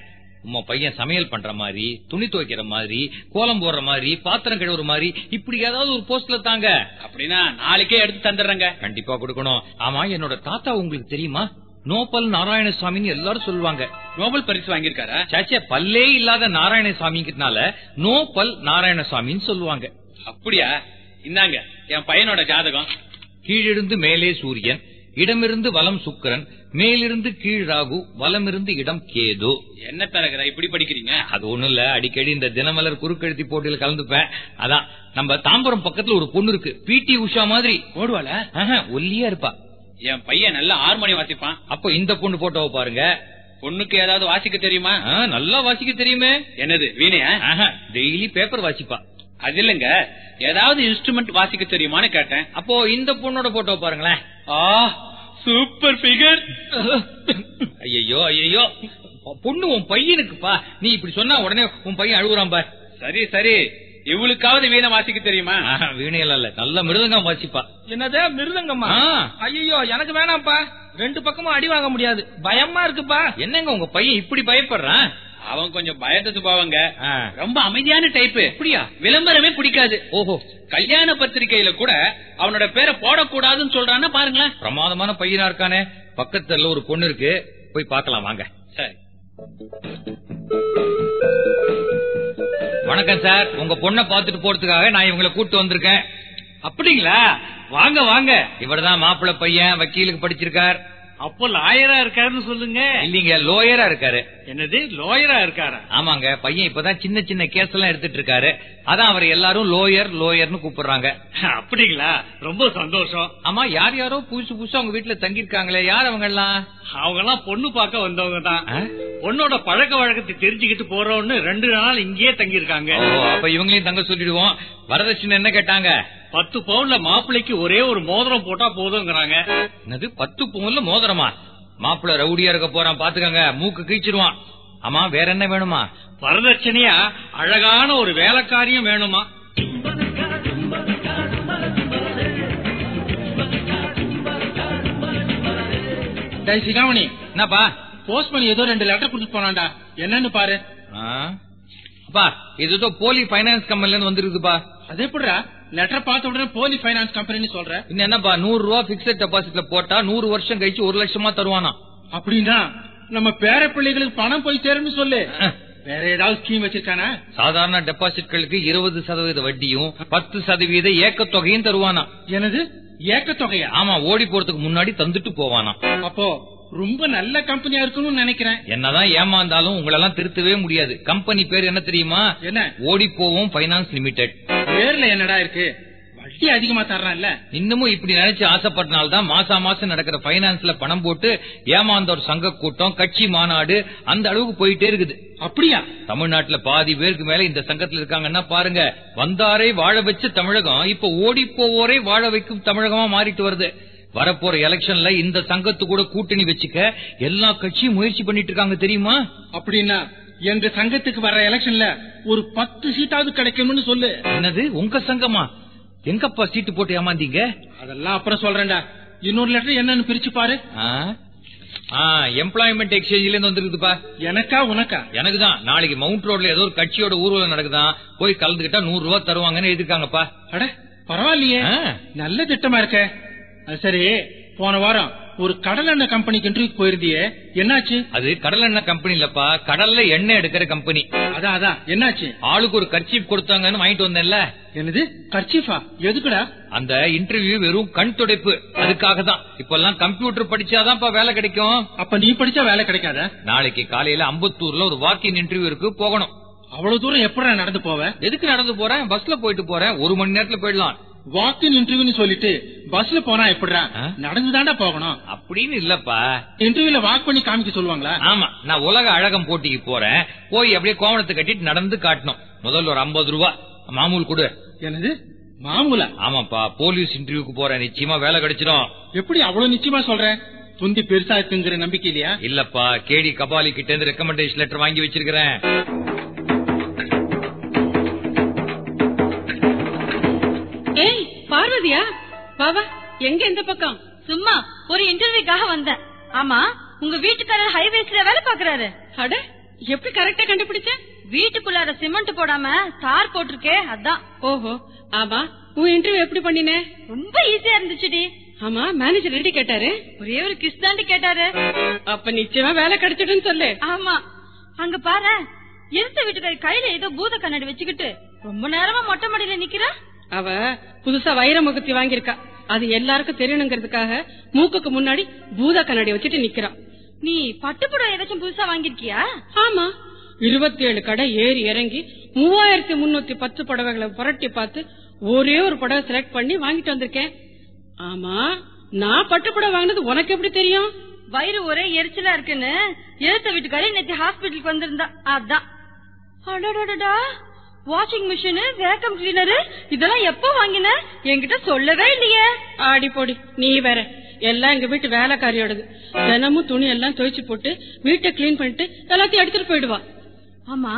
உம்ம பையன் சமையல் பண்ற மாதிரி துணி துவைக்கிற மாதிரி கோலம் போடுற மாதிரி பாத்திரம் கழுவுற மாதிரி இப்படி ஏதாவது ஒரு போஸ்ட்ல தாங்க. அப்படின்னா நாளைக்கே எடுத்து தந்துடுறேங்க. கண்டிப்பா கொடுக்கணும். ஆமா என்னோட தாத்தா உங்களுக்கு தெரியுமா? நோபல் நாராயணசாமின்னு எல்லாரும் சொல்லுவாங்க. நோபல் பரிசு வாங்கியிருக்காரா? சாச்சே பல்லே இல்லாத நாராயணசாமிங்கிறதுனால நோபல் நாராயணசாமின்னு சொல்லுவாங்க. அப்படியா? இந்தாங்க என் பையனோட ஜாதகம். கீழிருந்து மேலே சூரியன் இடமிருந்து வலம் சுக்கிரன் மேலிருந்து கீழ் ராகு வலமிருந்து இடம் கேது. என்ன தரகரா இப்படி படிக்கிறீங்க? அது ஒண்ணும் இல்ல. அடிக்கடி இந்த தினமலர் குறுக்கெழுத்தி போட்டியில கலந்துப்பேன். அதான் நம்ம தாம்பரம் பக்கத்துல ஒரு பொண்ணு இருக்கு. பிடி உஷா மாதிரி. ஓடுவாள? ஒல்லியா இருப்பா. என் பையன் நல்லா ஹார்மோனி வாசிப்பான். அப்போ இந்த பொண்ணு போட்டோவை பாருங்க. பொண்ணுக்கு ஏதாவது வாசிக்க தெரியுமா? நல்லா வாசிக்க தெரியுமே. என்னது வீணையா? Daily paper வாசிப்பா. அது இல்லங்க. ஏதாவது இன்ஸ்ட்ருமெண்ட் வாசிக்க தெரியுமான்னு கேட்டேன். அப்போ இந்த பொண்ணோட போட்டோவை பாருங்களேன். ஆ சூப்பர் பிகர் ஐயோ ஐயோ பொண்ணு உன் பையனுக்குப்பா. நீ இப்படி சொன்னா உடனே உன் பையன் அழுகுறான் பார். சரி சரி. இவளுக்காவது வீணை வாசிக்க தெரியுமா? ஆஹா, வீணையில இல்ல. நல்ல மிருதங்கம் வாசிப்பா. என்னது மிருதங்கம்மா. ஐயோ எனக்கு வேணாம்ப்பா. ரெண்டு பக்கமும் அடி வாங்க முடியாது. பயமா இருக்குப்பா. என்னங்க உங்க பையன் இப்படி பயப்படுறான்? அவன் கொஞ்சம் பயந்த சுபாவங்க. ரொம்ப அமைதியான டைப் அப்படியா? விளம்பரமே பிடிக்காது. ஓஹோ. கல்யாண பத்திரிகையில கூட அவனோட பேரை போடக்கூடாதுன்னு சொல்றான்னா பாருங்களேன். பிரமாதமான பையனா இருக்கானே. பக்கத்துல ஒரு பொண்ணு இருக்கு. போய் பார்க்கலாம் வாங்க. சரி. வணக்கம் சார். உங்க பொண்ணை பாத்துட்டு போறதுக்காக நான் இவங்களை கூட்டு வந்திருக்கேன். அப்படிங்களா? வாங்க வாங்க. இவர்தான் மாப்பிள்ளை பையன் வக்கீலுக்கு படிச்சிருக்கார். அப்போ லாயரா இருக்காருன்னு சொல்லுங்க. இல்லீங்க லோயரா இருக்காரு. என்னது? லோயரா இருக்காரா? ஆமாங்க பையன் இப்பதான் சின்ன சின்ன கேஸ் எல்லாம் எடுத்துட்டு இருக்காரு. அதான் அவர் எல்லாரும் லோயர் லோயர்னு கூப்பிடுறாங்க. அப்படிங்களா? ரொம்ப சந்தோஷம். ஆமா யார் யாரோ புதுசு புதுசா அவங்க வீட்டுல தங்கி இருக்காங்களே யார் அவங்க எல்லாம் அவங்க எல்லாம் பொண்ணு பார்க்க வந்தவங்க தான். பொண்ணோட பழக்க வழக்கத்தை தெரிஞ்சுக்கிட்டு போறோம்னு ரெண்டு நாள் இங்கேயே தங்கி இருக்காங்க ஓ, அப்ப இவங்களையும் தங்க சொல்லிடுவோம். வரதட்சணை என்ன கேட்டாங்க? பத்து பவுன்ல மாப்பிள்ளைக்கு ஒரே ஒரு மோதிரம் போட்டா போதுங்கிறாங்க. என்னது பத்து பவுன்ல மோதிரமா மாப்பிள்ள ரவுடியா இருக்க போறான் பாத்துக்கங்க. மூக்கு கீச்சிருவான் ஆமா வேற என்ன வேணுமா? வரதட்சணையா? அழகான ஒரு வேலைக்காரியும் வேணுமா? சிகாமணி. என்னப்பா? போஸ்ட் பண்ணி ஏதோ ரெண்டு லெட்டர் கொடுத்து போனான்டா. என்னன்னு பாரு? அப்பா இது ஏதோ போலி பைனான்ஸ் கம்பெனில இருந்து வந்திருக்குப்பா அது எப்படிடா? லெட்டர் பார்த்த உடனே போலி ஃபைனான்ஸ் கம்பெனின்னு சொல்ற. என்னப்பா நூறு ரூபா பிக்சட் டெபாசிட்ல போட்டா நூறு வருஷம் கழிச்சு ஒரு லட்சமா தருவானா? அப்படின்னா நம்ம பேர பிள்ளைகளுக்கு பணம் போய் சேரும்னு சொல்லு. வேற ஏதாவது ஸ்கீம் வச்சிருக்கானா? சாதாரண டெபாசிட்களுக்கு இருபது சதவீத வட்டியும் பத்து சதவீத ஏக்கத்தொகையும் தருவானா? எனது ஏக்க தொகையா ஆமா ஓடி போறதுக்கு முன்னாடி தந்துட்டு போவானா? அப்போ ரொம்ப நல்ல கம்பெனியா இருக்கணும்னு நினைக்கிறேன். என்னதான் ஏமாந்தாலும் உங்களெல்லாம் திருத்தவே முடியாது. கம்பெனி பேர் என்ன தெரியுமா? என்ன? ஓடி போவோம் பைனான்ஸ் லிமிடெட் பேர்ல என்னடா இருக்கு? வட்டி அதிகமா தர்றான்ல. இன்னமும் இப்படி நினைச்சு ஆசைப்பட்டனால்தான் மாசா மாசம் நடக்கிற பைனான்ஸ்ல பணம் போட்டு ஏமாந்தோர் சங்க கூட்டம் கட்சி மாநாடு அந்த அளவுக்கு போயிட்டே இருக்குது. அப்படியா? தமிழ்நாட்டுல பாதி பேருக்கு மேல இந்த சங்கத்துல இருக்காங்கன்னா பாருங்க வந்தாரை வாழ வச்ச தமிழகம் இப்ப ஓடி போவோரை வாழ வைக்கும் தமிழகமா மாறிட்டு வருது. வரப்போற எலெக்ஷன்ல இந்த சங்கத்து கூட கூட்டணி வச்சுக்க எல்லா கட்சியும் முயற்சி பண்ணிட்டு இருக்காங்க தெரியுமா? அப்படின்னா எங்க சங்கத்துக்கு வர்ற எலெக்ஷன்ல ஒரு பத்து சீட்டாவது கிடைக்கும்னு சொல்லு. என்னது? உங்க சங்கமா? எங்கப்பா சீட்டு போட்டு ஏமாந்தீங்க? அதெல்லாம் அப்புறம் சொல்றேன்டா. இன்னொரு லெட்டர் என்னன்னு பிரிச்சு பாரு. எம்ப்ளாய்மெண்ட் எக்ஸ்சேஞ்சில இருந்து வந்திருக்குதுப்பா. எனக்கா உனக்கா? எனக்கு தான் நாளைக்கு மவுண்ட் ரோட்ல ஏதோ ஒரு கட்சியோட ஊர்வலம் நடக்குதான் போய் கலந்துகிட்டா நூறு ரூபாய் தருவாங்கன்னு எழுதிருக்காங்கப்பா அட பரவாயில்லையே. நல்ல திட்டமா இருக்க. சரி போன வாரம் ஒரு கடல் எண்ணெய் கம்பெனிக்கு இன்டர்வியூ போயிருந்தியே என்னாச்சு? அது கடல் எண்ணெய் கம்பெனி இல்லப்பா. கடல்ல எண்ணெய் எடுக்கிற கம்பெனி அதான் அதான். என்னாச்சு? ஆளுக்கு ஒரு கர்ச்சீப் கொடுத்தாங்கன்னு வாங்கிட்டு வந்தேன்ல. என்னது? கர்ச்சீஃபா எதுக்குடா? அந்த இன்டர்வியூ வெறும் கண் துடைப்பு. அதுக்காக தான். இப்பெல்லாம் கம்ப்யூட்டர் படிச்சாதான்ப்பா வேலை கிடைக்கும். அப்ப நீ படிச்சா வேலை கிடைக்காத? நாளைக்கு காலையில அம்பத்தூர்ல ஒரு வாக்கின் இன்டர்வியூ இருக்கு போகணும். அவ்வளவு தூரம் எப்படா நடந்து போவ? எதுக்கு நடந்து போறேன் பஸ்ல போயிட்டு போறேன் ஒரு மணி நேரத்துல போயிடலாம். வாக்கின் இன்டர்வியூன்னு சொல்லிட்டு பஸ்ல போனா எப்படிடா? நடந்துதான்டா போகணும். அப்படின்னு இல்லப்பா. இன்டர்வியூல வாக் பண்ணி காமிக்க சொல்லுவாங்களா? ஆமா. நான் உலக அழகம் போட்டிக்கு போறேன். போய் அப்படியே கோவணத்தை கட்டிட்டு நடந்து காட்டணும். முதல்ல ஒரு ஐம்பது ரூபா. மாமூல் கொடு. என்னது? மாமூலா? ஆமாப்பா. போலீஸ் இன்டர்வியூக்கு போறேன். நிச்சயமா வேலை கிடைச்சிடும். எப்படி அவ்வளவு நிச்சயமா சொல்ற? துந்தி பெருசா இருக்குங்கிற நம்பிக்கை இல்லையா இல்லப்பா. கேடி கபாலி கிட்ட இருந்து ரெக்கமெண்டேஷன் லெட்டர் வாங்கி வச்சிருக்கிறேன். ஏய் பார்வதியா? வா வா. எங்க இந்த பக்கம்? சும்மா ஒரு இன்டர்வியூக்காக வந்தேன் ஆமா உங்க வீட்டுக்காரர் ஹைவேஸ்ல வேலை பாக்குறாரு அட எப்படி கரெக்டா கண்டுபிடிச்ச? வீட்டுக்குள்ளார சிமெண்ட் போடாம தார் போட்டிருக்கே அதான். ஓஹோ ஆமா. உன் இன்டர்வியூ எப்படி பண்ணின? ரொம்ப ஈஸியா இருந்துச்சுடி. ஆமா மேனேஜர் ரெடி கேட்டாரு. ஒரே ஒரு கிஸ் தாண்டி கேட்டாரு. அப்ப நிச்சயமா வேலை கிடைச்சிடுன்னு சொல்லு. ஆமா. அங்க பாரு எந்த வீட்டுக்காரி கையில ஏதோ பூத கண்ணாடி வச்சுக்கிட்டு ரொம்ப நேரமா மொட்டை மாடியில நிக்கிறா? அவ புதுசா வைர முகத்தி வாங்கியிருக்கா. அது எல்லாருக்கும் தெரியணுங்கிறதுக்காக மூக்குக்கு முன்னாடி பூத கண்ணாடி வச்சுட்டு நிக்கிறா நீ பட்டுப்புடவை ஏதாச்சும் புதுசா வாங்கிருக்கியா ஆமா. இருபத்தி ஏழு கடை ஏறி இறங்கி மூவாயிரத்தி முன்னூத்தி பத்து புடவைகளை புரட்டி பார்த்து ஒரே ஒரு புடவை செலக்ட் பண்ணி வாங்கிட்டு வந்திருக்கேன். ஆமா நான் பட்டு புடவை வாங்கினது உனக்கு எப்படி தெரியும்? வயிறு ஒரே எரிச்சலா இருக்குன்னு எழுத்த வீட்டுக்காரி நேற்று ஹாஸ்பிட்டலுக்கு வந்திருந்தா. அதான். வாஷிங் மிஷின் வேக்கம் கிளீனர் இதெல்லாம் எப்போ வாங்கின? என்கிட்ட சொல்லவே இல்லையே. ஆடி போடி நீ வேற. எல்லாம் எங்க வீட்டு வேலைக்காரியோடது. தினமும் துணி எல்லாம் துவைச்சு போட்டு வீட்டை கிளீன் பண்ணிட்டு எல்லாத்தையும் எடுத்துட்டு போயிடுவா. ஆமா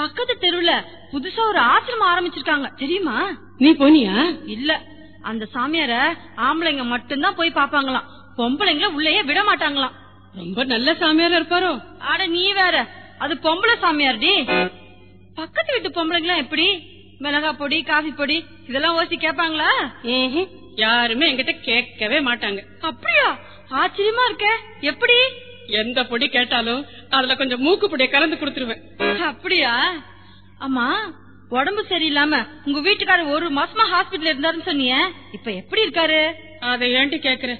பக்கத்து தெருவுல புதுசா ஒரு ஆசிரமம் ஆரம்பிச்சிருக்காங்க. தெரியுமா? நீ போனியா? இல்ல அந்த சாமியார ஆம்பளைங்க மட்டும்தான் போய் பாப்பாங்களாம் பொம்பளைங்கள உள்ளேயே விட மாட்டாங்களாம். ரொம்ப நல்ல சாமியாரா இருப்பாரோ? அட நீ வேற. அது பொம்பளை சாமியார்டி. பக்கத்து வீட்டு பொம்பளைங்களாம் எப்படி? மிளகா பொடி காஃபி பொடி இதெல்லாம் ஓசி கேப்பாங்களா. யாருமே என்கிட்ட கேட்கவே மாட்டாங்க. அப்படியா? ஆச்சரியமா இருக்க. எப்படி? எந்த பொடி கேட்டாலும் அதுல கொஞ்சம் மூக்கு பொடியை கலந்து கொடுத்துருவேன். அப்படியா? அம்மா உடம்பு சரியில்லாம உங்க வீட்டுக்காரர் ஒரு மாசமா ஹாஸ்பிடல் இருந்தாருன்னு சொன்னீங்க இப்ப எப்படி இருக்காரு? அதை ஏன்டி கேக்குற?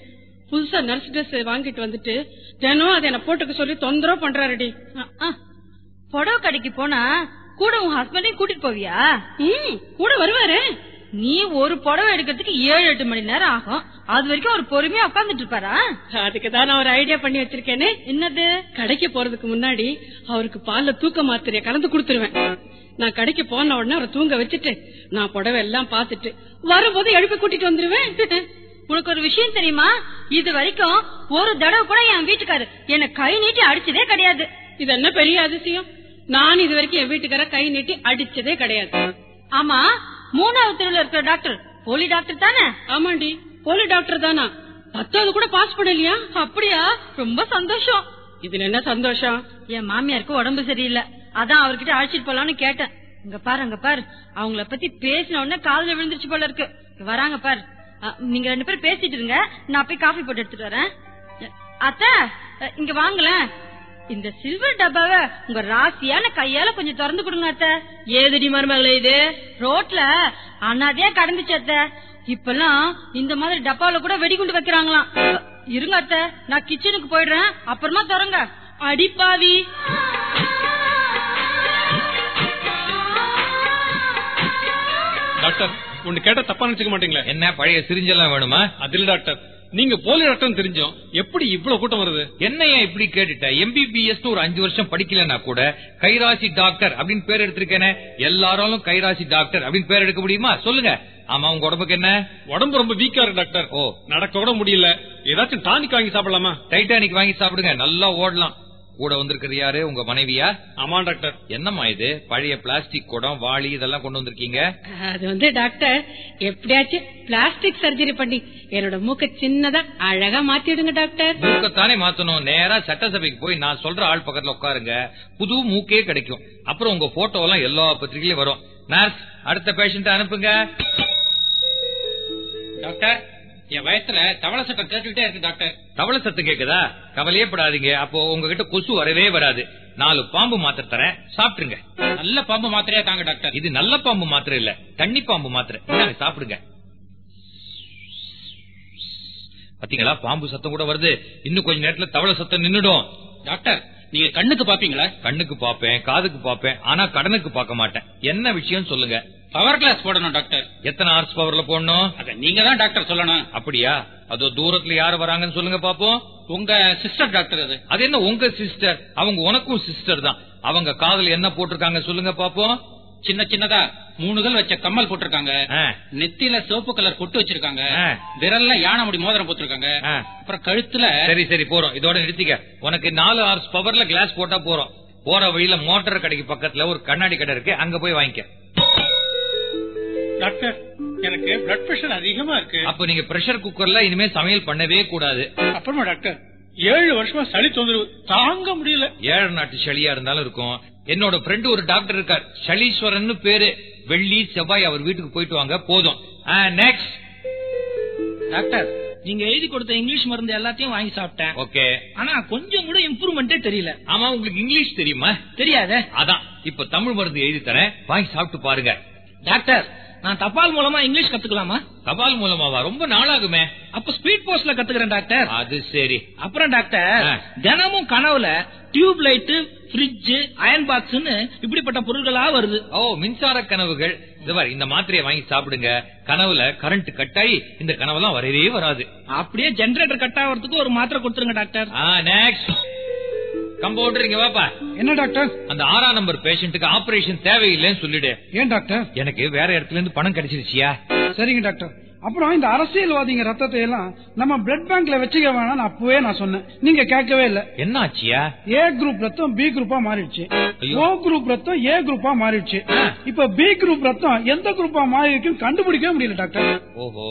புதுசா நர்ஸ் ட்ரெஸ் வாங்கிட்டு வந்துட்டு தினம் அதை என்ன போட்டுக்க சொல்லி தொந்தரவு பண்றாருடி. புடவை கடைக்கு போனா கூட உன் ஹஸ்பண்டையும் கூட்டிட்டு போவியா? ம், கூட வருவாரு. நீ ஒரு புடவை எடுக்கிறதுக்கு ஏழு எட்டு மணி நேரம் ஆகும். அது வரைக்கும் ஒரு பொறுமையா உட்கார்ந்துட்டு இருப்பாரா? அதுக்கு தான் நான் ஒரு ஐடியா பண்ணி வச்சிருக்கேனே. என்னது? கடைக்கு போறதுக்கு முன்னாடி அவருக்கு பால்ல தூக்க மாத்திரைய கலந்து கொடுத்துருவேன். நான் கடைக்கு போன உடனே அவரை தூங்க வச்சுட்டு நான் புடவை எல்லாம் பார்த்துட்டு வரும்போது எழுப்பி கூட்டிட்டு வந்துருவேன். உனக்கு ஒரு விஷயம் தெரியுமா? இது வரைக்கும் ஒரு தடவை கூட என் வீட்டுக்காரு என்ன கை நீட்டி அடிச்சதே கிடையாது. இது என்ன பெரிய அதிசயம்? நான் இது வரைக்கும் என் வீட்டுக்கார கை நீட்டி அடிச்சதே கிடையாது. ஆமா மூணாவது தெருவுல இருக்கிற டாக்டர் போலி டாக்டர் தானே? ஆமாண்டி. போலி டாக்டர் தானா? பத்தாவது கூட பாஸ் பண்ணலையா? அப்படியா? ரொம்ப சந்தோஷம். இதுல என்ன சந்தோஷம்? என் மாமியாருக்கு உடம்பு சரியில்லை. அதான் அவர்கிட்ட அழைச்சிட்டு போலான்னு கேட்டேன். இங்க பாரு அங்க பாரு. அவங்கள பத்தி பேசின உடனே காதுல விழுந்துருச்சு போல இருக்கு. வராங்க பாரு. நீங்க ரெண்டு பேரும் பேசிட்டு இருங்க. நான் போய் காஃபி போட்டு எடுத்துட்டு வரேன். அத்த இங்க வாங்களேன். இந்த சில்வர் டப்பாவை உங்க ராசியான கையால கொஞ்சம் திறந்து கொடுங்க அத்த. ஏதடி மருமகளே இது? ரோட்ல அண்ணாதியா கடந்துச்சு அத்த. இப்பெல்லாம் இந்த மாதிரி டப்பால கூட வெடிகுண்டு வைக்கிறாங்களாம். இருங்க அத்த. நான் கிச்சனுக்கு போயிடுறேன். அப்புறமா திறங்க. அடிப்பாவி டாக்டர் ஒண்ணு கேட்டா தப்பா நினைச்சுக்க மாட்டீங்களே? என்ன பழைய சிரிஞ்செல்லாம் வேணுமா? அதில் டாக்டர். நீங்க போலி டாக்டர் தெரிஞ்சோம். எப்படி இவ்வளவு கூட்டம் வருது? என்னையா இப்படி கேட்டுட்ட? எம்பிபிஎஸ் ஒரு அஞ்சு வருஷம் படிக்கலன்னா கூட கைராசி டாக்டர் அப்படின்னு பேர் எடுத்திருக்கேனே. எல்லாராலும் கைராசி டாக்டர் அப்படின்னு பேர் எடுக்க முடியுமா? சொல்லுங்க. ஆமா உங்க உடம்புக்கு என்ன? உடம்பு ரொம்ப வீக்கா இருக்கு டாக்டர். ஓ. நடக்க கூட முடியல. ஏதாச்சும் டானிக் வாங்கி சாப்பிடலாமா? டைட்டானிக் வாங்கி சாப்பிடுங்க. நல்லா ஓடலாம். கூட வந்திருக்கிறது யாரு? உங்க மனைவியா? ஆமா டாக்டர். என்னம்மா இது? பழைய பிளாஸ்டிக் குடம் வாளி இதெல்லாம் கொண்டு வந்திருக்கீங்க? அது வந்து டாக்டர் எப்படியாச்சும் பிளாஸ்டிக் சர்ஜரி பண்ணி என்னோட மூக்க சின்னதா அழகா மாத்திடுங்க டாக்டர். மூக்கத்தானே மாத்தணும். நேரா சட்டசபைக்கு போய் நான் சொல்ற ஆள் பக்கத்துல உட்காருங்க. புது மூக்கே கிடைக்கும். அப்புறம் உங்க போட்டோ எல்லாம் எல்லா பத்திரிகையிலும் வரும். நர்ஸ் அடுத்த பேஷண்ட் அனுப்புங்க. டாக்டர். என் வயசுல தவளை சட்டம் கேட்டுக்கிட்டே இருக்கு டாக்டர். தவளை சத்தம் கேக்குதா? கவலையே படாதீங்க. அப்போ உங்ககிட்ட கொசு வரவே வராது. நாலு பாம்பு மாத்திரை தரேன். சாப்பிட்டுருங்க. நல்ல பாம்பு மாத்திரையா தாங்க டாக்டர். இது நல்ல பாம்பு மாத்திரை இல்ல. தண்ணி பாம்பு மாத்திரை. சாப்பிடுங்க. பாத்தீங்களா? பாம்பு சத்தம் கூட வருது. இன்னும் கொஞ்ச நேரத்துல தவளை சத்தம் நின்னுடும். டாக்டர் நீங்க கண்ணுக்கு பாப்பீங்களா? கண்ணுக்கு பாப்பேன் காதுக்கு பாப்பேன் ஆனா கடனுக்கு பார்க்க மாட்டேன். என்ன விஷயம் சொல்லுங்க. பவர் கிளாஸ் போடணும் டாக்டர் எத்தனை ஹார்ஸ் பவர்ல போடணும்? அத நீங்க தான் டாக்டர் சொல்லணும். அப்படியா? அதோ தூரத்துல யாரு வராங்கன்னு சொல்லுங்க பாப்போம். உங்க சிஸ்டர் டாக்டர் அது. அது என்ன உங்க சிஸ்டர் அவங்க உனக்கும் சிஸ்டர் தான். அவங்க காதுல என்ன போட்டிருக்காங்க சொல்லுங்க பாப்போம். சின்ன சின்னதா மூணுகள் வச்ச கம்மல் போட்டிருக்காங்க. ஆ, நெத்தியில சிவப்பு கலர் பொட்டு வச்சிருக்காங்க. விரல்ல யானை முடி மோதிரம் போட்டிருக்காங்க. அப்புறம் கழுத்துல சரி சரி போறோம். இதோட நிறுத்திக்க. உனக்கு நாலு ஹார்ஸ் பவர்ல கிளாஸ் போட்டா போறோம். போற வழியில மோட்டார் கடைக்கு பக்கத்துல ஒரு கண்ணாடி கடை இருக்கு. அங்க போய் வாங்கிக்க. டாக்டர் எனக்கு பிளட் பிரஷர் அதிகமா இருக்கு. அப்ப நீங்க பிரஷர் குக்கர்ல இனிமே சமையல் பண்ணவே கூடாது. அப்புறமா டாக்டர் ஏழு வருஷமா சளி தொந்தரவு தாங்க முடியல. ஏழு நாட்டு சளியா இருந்தாலும் இருக்கும். என்னோட ஃப்ரெண்டு ஒரு டாக்டர் இருக்கார். சளீஸ்வரன் பேரு. வெள்ளி செவ்வாய் அவர் வீட்டுக்கு போயிட்டு வாங்க போதும். நெக்ஸ்ட் டாக்டர் நீங்க எழுதி கொடுத்த இங்கிலீஷ் மருந்து எல்லாத்தையும் வாங்கி சாப்பிட்டேன். ஓகே. ஆனா கொஞ்சம் கூட இம்ப்ரூவ்மெண்டே தெரியல. ஆமா உங்களுக்கு இங்கிலீஷ் தெரியுமா? தெரியாதே. அதான். இப்ப தமிழ் மருந்து எழுதி தரேன். வாங்கி சாப்பிட்டு பாருங்க. டாக்டர் நான் தபால் மூலமா இங்கிலீஷ் கத்துக்கலாமா? தபால் மூலமாவா? ரொம்ப நாளாகுமே. அப்ப ஸ்பீட் போஸ்ட்ல கத்துக்கிறேன் டாக்டர் அது சரி. அப்புறம் டாக்டர். தினமும் கனவுல டியூப் லைட் ஃப்ரிட்ஜ் அயன் பாக்ஸ்னு இப்படிப்பட்ட பொருட்களா வருது. ஓ மின்சார கனவுகள். இந்த மாத்திரையை வாங்கி சாப்பிடுங்க. கனவுல கரண்ட் கட்டாயி இந்த கனவெல்லாம் வரவே வராது. அப்படியே ஜெனரேட்டர் கட் ஆகிறதுக்கு ஒரு மாத்திரை கொடுத்துருங்க டாக்டர். நெக்ஸ்ட் கம்பவுண்டர் இங்க வாப்பா. என்ன டாக்டர்? அந்த ஆறாம் நம்பர் பேஷண்ட்டுக்கு ஆபரேஷன் தேவையில்லைன்னு சொல்லிடு. ஏன் டாக்டர்? எனக்கு வேற இடத்துல இருந்து பணம் கிடைச்சிருச்சியா? சரிங்க டாக்டர். அப்புறம் இந்த அரசியல்வாதிங்க ரத்தத்தை எல்லாம் நம்ம பிளட் பேங்க்ல வச்சுக்க வேணாம் அப்பவே நான் சொன்னேன். நீங்க கேட்கவே இல்ல. என்ன ஆச்சியா ஏ குரூப் ரத்தம் பி குரூப்பா மாறிடுச்சு. ஓ குரூப் ரத்தம் ஏ குரூப்பா மாறிடுச்சு. இப்ப பி குரூப் ரத்தம் எந்த குரூப்பா மாறி இருக்குன்னு கண்டுபிடிக்கவே முடியல டாக்டர். ஓஹோ.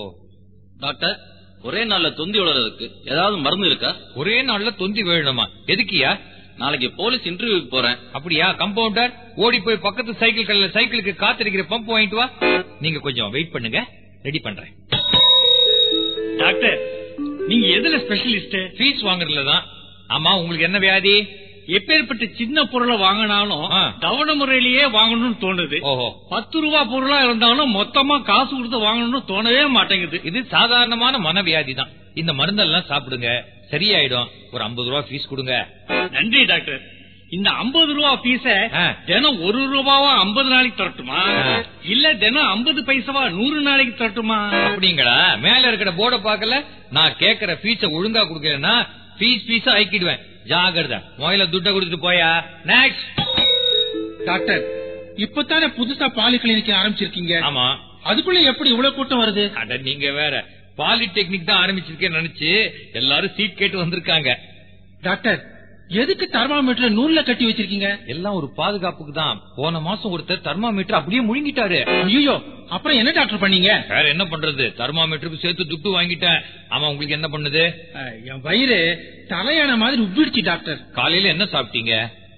டாக்டர் ஒரே நாள்ல தொந்தி வளர்றதுக்கு ஏதாவது மருந்து இருக்கா? ஒரே நாள்ல தொந்தி வேணுமா? எதுக்கியா? நாளைக்கு போலீஸ் இன்டர்வியூக்கு போறேன். அப்படியா? கம்பவுண்டர் ஓடி போய் பக்கத்து சைக்கிள் கடையில சைக்கிளுக்கு காத்திருக்கிற பம்ப் வாங்கிட்டு வா. நீங்க கொஞ்சம் வெயிட் பண்ணுங்க. ரெடி பண்றேன். டாக்டர் நீங்க எதுல ஸ்பெஷலிஸ்ட் ஃபீஸ் வாங்குறதுல தான். ஆமா உங்களுக்கு என்ன வியாதி? எப்பேற்பட்ட சின்ன பொருளை வாங்கினாலும். கவன முறையிலேயே வாங்கணும்னு தோணுது. பத்து ரூபா பொருளா இருந்தாலும் மொத்தமா காசு கொடுத்து வாங்கணும்னு தோணவே மாட்டேங்குது. இது சாதாரணமான மனவியாதி தான். இந்த மருந்தெல்லாம் சாப்பிடுங்க. சரியாயிடும். ஒரு ஐம்பது ரூபா ஃபீஸ் கொடுங்க. நன்றி டாக்டர். இந்த 50 ரூபா பீஸ. தினம் ஒரு ரூபாவா 50 நாளைக்கு தரட்டுமா. இல்ல தினம் 50 பைசாவா நூறு நாளைக்கு தரட்டுமா? அப்படிங்களா? மேல இருக்கிற போர்டை பார்க்கல? நான் கேக்குற ஃபீஸ ஒழுங்கா கொடுக்கலன்னா ஃபீஸ் ஃபீஸா ஆக்கிடுவேன் ஜாகிரதை முதல்ல துட்ட கொடுத்துட்டு போயா? நெக்ஸ்ட் டாக்டர் இப்பதானே புதுசா பாலி கிளினிக் ஆரம்பிச்சிருக்கீங்க. ஆமா. அதுக்குள்ள எப்படி இவ்வளவு கூட்டம் வருது? அட நீங்க வேற. பாலிடெக்னிக் தான் ஆரம்பிச்சிருக்கேன்னு நினைச்சு எல்லாரும் சீட் கேட்டு வந்திருக்காங்க. டாக்டர் எதுக்கு தெர்மாமீட்டர் நூல்ல கட்டி வச்சிருக்கீங்க? எல்லாம் ஒரு பாதுகாப்புக்கு தான் போன மாசம் ஒருத்தர் தெர்மாமீட்டர் அப்படியே முழுங்கிட்டாரு. ஐயோ அப்புறம் என்ன டாக்டர் பண்ணீங்க? வேற என்ன பண்றது? தெர்மாமீட்டருக்கு சேர்த்து துட்டு வாங்கிட்டேன். ஆமா உங்களுக்கு என்ன பண்ணுது? என் வயிறு தலையான மாதிரி உப்பிடுச்சு டாக்டர் காலையில என்ன சாப்பிட்டீங்க?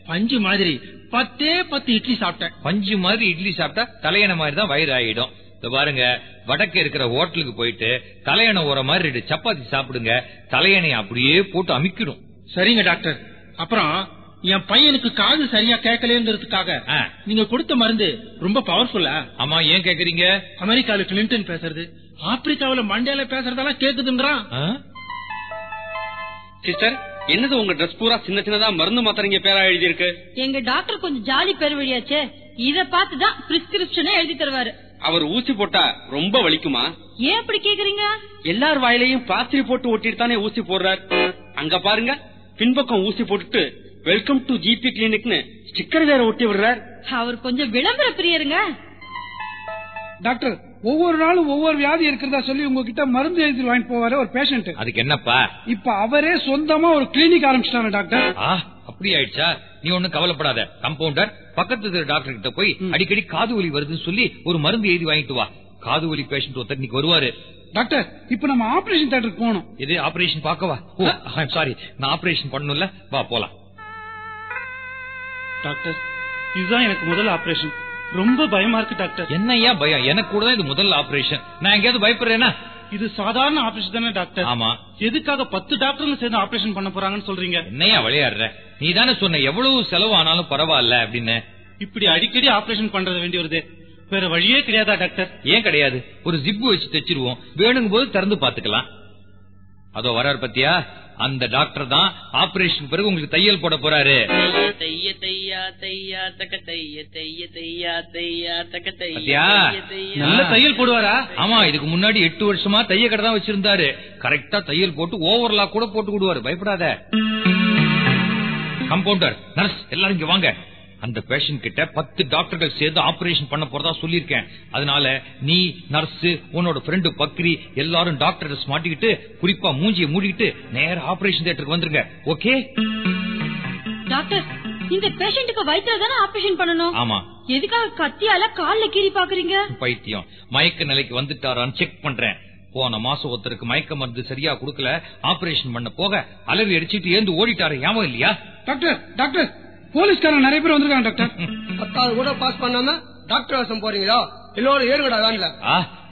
பஞ்சு மாதிரி. பத்தே பத்து இட்லி சாப்பிட்டேன். பஞ்சு மாதிரி இட்லி சாப்பிட்டா தலையணை மாதிரி தான் வயிறு ஆயிடும். இப்ப பாருங்க வடக்கு இருக்கிற ஹோட்டலுக்கு போயிட்டு தலையணை ஓர மாதிரி ரெண்டு சப்பாத்தி சாப்பிடுங்க. தலையணை அப்படியே போட்டு அமிக்கிடும். சரிங்க டாக்டர் அப்புறம் என் பையனுக்கு காது சரியா கேட்கலங்கிறதுக்காக. நீங்க கொடுத்த மருந்து ரொம்ப பவர்ஃபுல்லா ஆமா ஏன் கேக்குறீங்க? அமெரிக்கால கிளின்டன் பேசுறது. ஆப்பிரிக்காவுல மண்டேல பேசுறதெல்லாம் கேக்குதுன்றான்? சிஸ்டர் என்னது உங்க ட்ரெஸ் பூரா சின்ன சின்னதா மருந்து மாத்திரைங்க பேரா எழுதி இருக்கு எங்க டாக்டர் கொஞ்சம் ஜாலி பெருவழியாச்சே. இத பார்த்துதான் பிரிஸ்கிரிப்ஷனே எழுதி தருவாரு. அவர் ஊசி போட்டா ரொம்ப வலிக்குமா? ஏன் அப்படி கேக்குறீங்க? எல்லார் வாயிலையும் பிளாஸ்டிக் போட்டு ஒட்டிட்டு தானே ஊசி போடுறார். அங்க பாருங்க. பின்பக்கம் ஊசி போட்டுட்டு வெல்கம் டு ஜிபி கிளினிக்னு ஸ்டிக்கர் வேற ஒட்டி விடுறார். அவர் கொஞ்சம் விளம்பர பிரியருங்க. டாக்டர் ஒவ்வொரு நாளும் ஒவ்வொரு வியாதி இருக்கிறதா சொல்லி உங்ககிட்ட மருந்து எழுதி வாங்கிட்டு போவாரு ஒரு பேஷண்ட் அதுக்கு என்னப்பா? இப்ப அவரே சொந்தமா ஒரு கிளினிக் ஆரம்பிச்சிட்டாரு டாக்டர். ஆ அப்படி ஆயிடுச்சா? நீ ஒண்ணும் கவலைப்படாத. கம்பவுண்டர் பக்கத்து டாக்டர் கிட்ட போய் அடிக்கடி காது வலி வருதுன்னு சொல்லி ஒரு மருந்து எழுதி வாங்கிட்டு வா. காது வலி பேஷண்ட் ஒருத்தர் இன்னைக்கு வருவாரு. டாக்டர் இப்ப நம்ம ஆபரேஷன் தியேட்டருக்கு போகணும். இது ஆபரேஷன் பார்க்கவா? ஓ சாரி. நான் ஆபரேஷன் பண்ணணும்ல? வா போலாம். டாக்டர் இதுதான் எனக்கு முதல் ஆபரேஷன். ரொம்ப பயமா இருக்கு டாக்டர். என்னய்யா பயம்? எனக்கு கூட தான் இது முதல் ஆபரேஷன். நான் எங்கேயாவது பயப்படுறேனா? இது சாதாரண ஆபரேஷன் தானே டாக்டர். ஆமா. எதுக்காக பத்து டாக்டருங்க சேர்ந்து ஆபரேஷன் பண்ண போறாங்கன்னு சொல்றீங்க? என்னையா விளையாடுற? நீ தானே சொன்ன எவ்வளவு செலவு ஆனாலும் பரவாயில்ல அப்படின்னு. இப்படி அடிக்கடி ஆபரேஷன் பண்றது வேண்டி வருது. வேற வழியே கிடையாதா டாக்டர்? ஏன் கிடையாது? ஒரு ஜிப்பு வச்சு தைச்சிருவோம். வேணுங்கும் போது திறந்து பாத்துக்கலாம் அதோ வராரு பத்தியா? அந்த டாக்டர் தான் ஆபரேஷன் பிறகு உங்களுக்கு தையல் போட போறாரு. தைய தையா தையா தக்க தைய தைய தையா தையா தக்க தைய பத்தியா? தைய தையா. நல்ல தையல் போடுவாரா? ஆமா இதுக்கு முன்னாடி எட்டு வருஷமா தைய கடை தான் வச்சிருந்தாரு. கரெக்டா தையல் போட்டு ஓவர்லாக் கூட போட்டு விடுவாரு பயப்படாத. கம்பவுண்டர் நர்ஸ் எல்லாரும் இங்க வாங்க. அந்த பேஷண்ட் கிட்ட பத்து டாக்டர்கள் சேர்ந்து ஆபரேஷன் பண்ண போறதா சொல்லியிருக்கேன். அதனால நீ நர்ஸ் உன்னோட ஃப்ரெண்டு பக்ரி எல்லாரும் டாக்டர் மாட்டிக்கிட்டு குறிப்பா மூஞ்சியை மூடிக்கிட்டு நேர ஆபரேஷன் தியேட்டருக்கு வந்துருங்க. ஓகே டாக்டர் இந்த பேஷண்ட்டுக்கு வயிற்றுல தானே ஆபரேஷன் பண்ணணும்? ஆமா. எதுக்காக கத்தியால கால்ல கீறி பாக்குறீங்க பைத்தியம். மயக்க நிலைக்கு வந்துட்டாரான்னு செக் பண்றேன். போன மாசம் ஒருத்தருக்கு மயக்க மருந்து சரியா கொடுக்கல. ஆபரேஷன் பண்ண போக அலறி அடிச்சிட்டு ஏந்து ஓடிட்டாரு. ஞாபகம் இல்லையா? Doctor doctor! போலீஸ்காரன் நிறைய பேர் வந்திருக்காங்க டாக்டர். பத்தாவது கூட பாஸ் பண்ணாம டாக்டர் வேஷம் போறீங்களா? எல்லோரும் ஏறுங்கடா வேன்ல.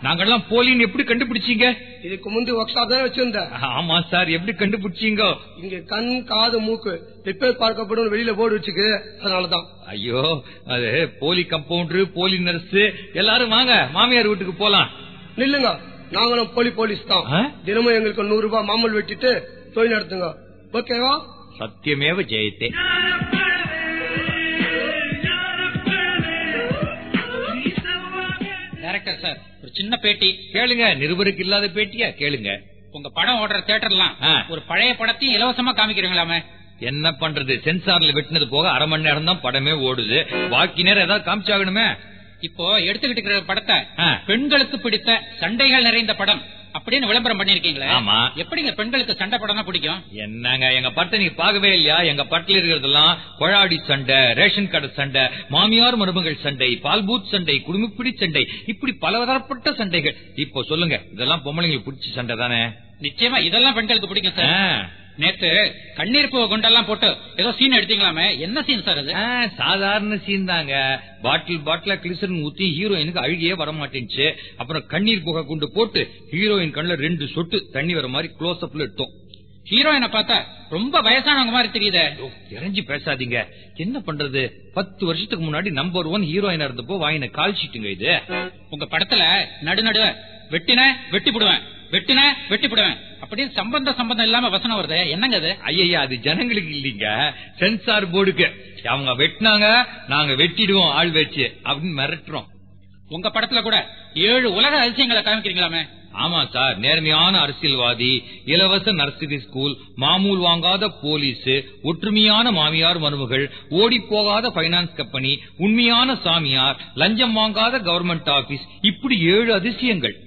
நாங்கெல்லாம் போலின்னு எப்படி கண்டுபிடிச்சீங்க? இதுக்கு முந்தி ஒர்க் ஷாப் தானே வச்சிருந்தேன். ஆமா சார் எப்படி கண்டுபிடிச்சீங்க? இங்க கண் காது மூக்கு ரிப்பேர் பார்க்கப்படும் வெளியில போர்டு வச்சுக்கு. அதனாலதான். ஐயோ அது போலி கம்பவுண்டர் போலி நர்ஸ் எல்லாரும் வாங்க மாமியார் வீட்டுக்கு போலாம். நில்லுங்க நாங்களும் போலி போலீஸ் தான்? தினமும் எங்களுக்கு நூறு ரூபாய் மாமூல் வெட்டிட்டு தொழில் நடத்துங்க. ஓகேவா சத்தியமேவ ஜெயத்தே. டைரக்டர் சார் ஒரு சின்ன பேட்டி. கேளுங்க நிருபருக்கு இல்லாத பேட்டியா? கேளுங்க. உங்க படம் ஓடுற தியேட்டர்லாம். ஒரு பழைய படத்தையும் இலவசமா காமிக்கிறீங்களாமே? என்ன பண்றது? சென்சார்ல வெட்டினது போக அரை மணி நேரம் தான் படமே ஓடுது. பாக்கி நேரம் ஏதாவது காமிச்சாகணுமே? இப்போ எடுத்துக்கிட்டு இருக்கிற படத்தை. பெண்களுக்கு பிடித்த சண்டைகள் நிறைந்த படம் அப்படின்னு விளம்பரம் பண்ணிருக்கீங்களே ஆமா. எப்படிங்க பெண்களுக்கு சண்டை படம் தான் பிடிக்கும் என்னங்க எங்க படத்தை நீங்க பார்க்கவே இல்லையா எங்க படத்துல இருக்கிறதெல்லாம் கொழாடி சண்டை ரேஷன் கடை சண்டை மாமியார் மருமகள் சண்டை பால்பூத் சண்டை குடும்பப்பிடி சண்டை இப்படி பலதரப்பட்ட சண்டைகள் இப்போ சொல்லுங்க இதெல்லாம் பொம்பளைங்களுக்கு பிடிச்ச சண்டை தானே நிச்சயமா இதெல்லாம் பெண்களுக்கு பிடிக்கும். சார் நேத்து கண்ணீர் பூ குண்டெல்லாம் போட்டு ஏதோ சீன் எடுத்தீங்களாமே? என்ன சீன் சார் அது சாதாரண சீன் தாங்க. பாட்டில் பாட்டில கிளிசரின் ஊத்தி ஹீரோயினுக்கு அழுகியே வர மாட்டேங்குச்சு அப்புறம் கண்ணீர் புகை குண்டு போட்டு ஹீரோயின் கண்ணுல ரெண்டு சொட்டு தண்ணி வர மாதிரி க்ளோஸ் அப்ல எடுத்தோம். ஹீரோயினை பார்த்தா ரொம்ப வயசானவங்க மாதிரி தெரியுதே. இறங்கி பேசாதீங்க. என்ன பண்றது? பத்து வருஷத்துக்கு முன்னாடி நம்பர் ஒன் ஹீரோயினா இருந்தப்போ வாங்கின கால் ஷீட்டுங்க இது. உங்க படத்துல நடு நடுவ வெட்டின வெட்டி போடுவேன் வெட்டின வெட்டி போடுவேன் அப்படின்னு சம்பந்த சம்பந்தம் இல்லாம வசனம் வருது. என்னங்க அது? ஐயா அது ஜனங்களுக்கு இல்லீங்க. சென்சார் போர்டுக்கு. அவங்க வெட்டினாங்க நாங்க வெட்டிடுவோம் ஆள் வச்சு. அப்படின்னு மிரட்டுறோம். உங்க படத்துல கூட ஏழு உலக அதிசயங்களை காமிக்கிறீங்களாமே. ஆமா சார் நேர்மையான அரசியல்வாதி இலவச நர்சரி ஸ்கூல் மாமூல் வாங்காத போலீஸ் ஒற்றுமையான மாமியார் மருமகள் ஓடி போகாத பைனான்ஸ் கம்பெனி உண்மையான சாமியார் லஞ்சம் வாங்காத கவர்மெண்ட் ஆபீஸ் இப்படி ஏழு அதிசயங்கள்.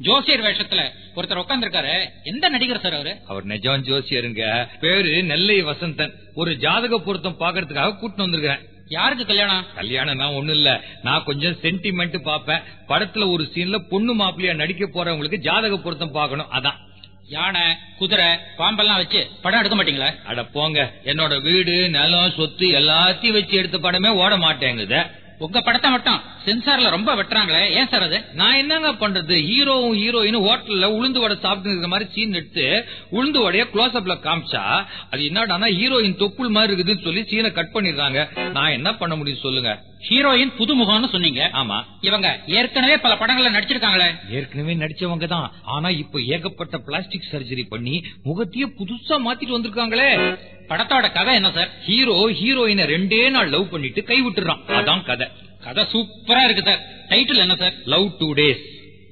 ஜோசியர் வேஷத்துல ஒருத்தர் உட்கார்ந்திருக்காரு. எந்த நடிகர் சார் அவரு? அவர் நிஜம் ஜோசியருங்க. பேரு நெல்லை வசந்தன். ஒரு ஜாதக பொருத்தம் பாக்குறதுக்காக கூட்டிட்டு வந்திருக்கிறேன். யாருக்கு கல்யாணம்? கல்யாணம் நான் ஒண்ணும் இல்ல. நான் கொஞ்சம் சென்டிமெண்ட் பாப்பேன் படத்துல ஒரு சீன்ல பொண்ணு மாப்பிள்ளையா நடிக்க போறவங்களுக்கு ஜாதக பொருத்தம் பார்க்கணும். அதான். யானை குதிரை பாம்பெல்லாம் வச்சு படம் எடுக்க மாட்டீங்களா? அட போங்க. என்னோட வீடு நிலம் சொத்து எல்லாத்தையும் வச்சு எடுத்த படமே ஓட மாட்டேங்குது. உங்க படத்தை மட்டும் சென்சார்ல ரொம்ப வெட்டுறாங்களே. ஏன் சார் அது? நான் என்னங்க பண்றது? ஹீரோவும் ஹீரோயினும் ஹோட்டல்ல உளுந்து வடை சாப்பிட்டு மாதிரி சீன் எடுத்து உளுந்து வடைய க்ளோஸ் அப்ல காமிச்சா அது என்னடானா ஹீரோயின் தொப்புள் மாதிரி இருக்குதுன்னு சொல்லி சீனை கட் பண்ணிடுறாங்க. நான் என்ன பண்ண முடியும் சொல்லுங்க. ஹீரோயின் புதுமுகம்னு சொன்னீங்க. ஆமா. இவங்க ஏற்கனவே பல படங்கள்ல நடிச்சிருக்காங்களே. ஏற்கனவே நடிச்சவங்க தான். ஆனா இப்ப ஏகப்பட்ட பிளாஸ்டிக் சர்ஜரி பண்ணி முகத்தையே புதுசா மாத்திட்டு வந்திருக்காங்களே. படத்தோட கதை என்ன சார்? ஹீரோ ஹீரோயினை ரெண்டே நாள் லவ் பண்ணிட்டு கை விட்டுறான். அதான் கதை. கதை சூப்பரா இருக்கு சார். டைட்டில் என்ன சார்? லவ் டூ டேஸ்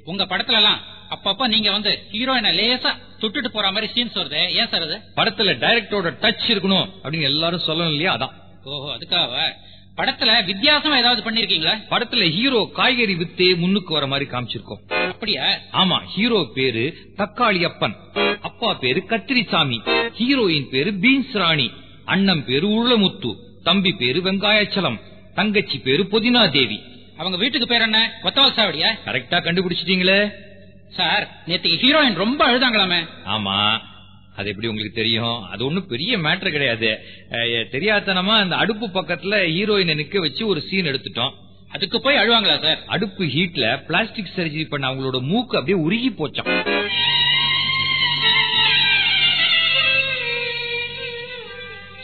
உங்க படத்துல எல்லாம் அப்பப்ப நீங்க வந்து ஹீரோயினை லேசா சுட்டுட்டு போற மாதிரி சீன்ஸ் வருது. ஏன் சார் அது? படத்துல டைரக்டரோட டச் இருக்கணும் அப்படின்னு எல்லாரும் சொல்லணும் இல்லையா? அதான். ஓஹோ அதுக்காக. படத்துல வித்தியாசமா ஏதாவது பண்ணிருக்கீங்களா? படத்துல ஹீரோ காய்கறி வித்தே முன்னுக்கு வர மாதிரி காமிச்சிருக்கோம். அப்படியா? ஆமா ஹீரோ பேரு தக்காளி அப்பன் அப்பா பேரு கத்திரிசாமி. ஹீரோயின் பேரு பீன்ஸ் ராணி. அண்ணன் பேரு உருளமுத்து. தம்பி பேரு வெங்காயச்சலம். தங்கச்சி பேரு புதினா தேவி. அவங்க வீட்டுக்கு பேர் என்ன? கொத்தவால் சாவடியா? கரெக்டா கண்டுபிடிச்சிட்டீங்களே. சார் நேத்துக்கு ஹீரோயின் ரொம்ப அழுதாங்களாமே. ஆமா. அது எப்படி உங்களுக்கு தெரியும்? அது ஒண்ணும் பெரிய மேட்டர் கிடையாது. தெரியாதனமா அந்த அடுப்பு பக்கத்துல ஹீரோயினை நிக்க வச்சு ஒரு சீன் எடுத்துட்டோம். அதுக்கு போய் அழுவாங்களா சார்? அடுப்பு ஹீட்ல பிளாஸ்டிக் சர்ஜரி பண்ண அவங்களோட மூக்கு அப்படியே உருகி போச்சான்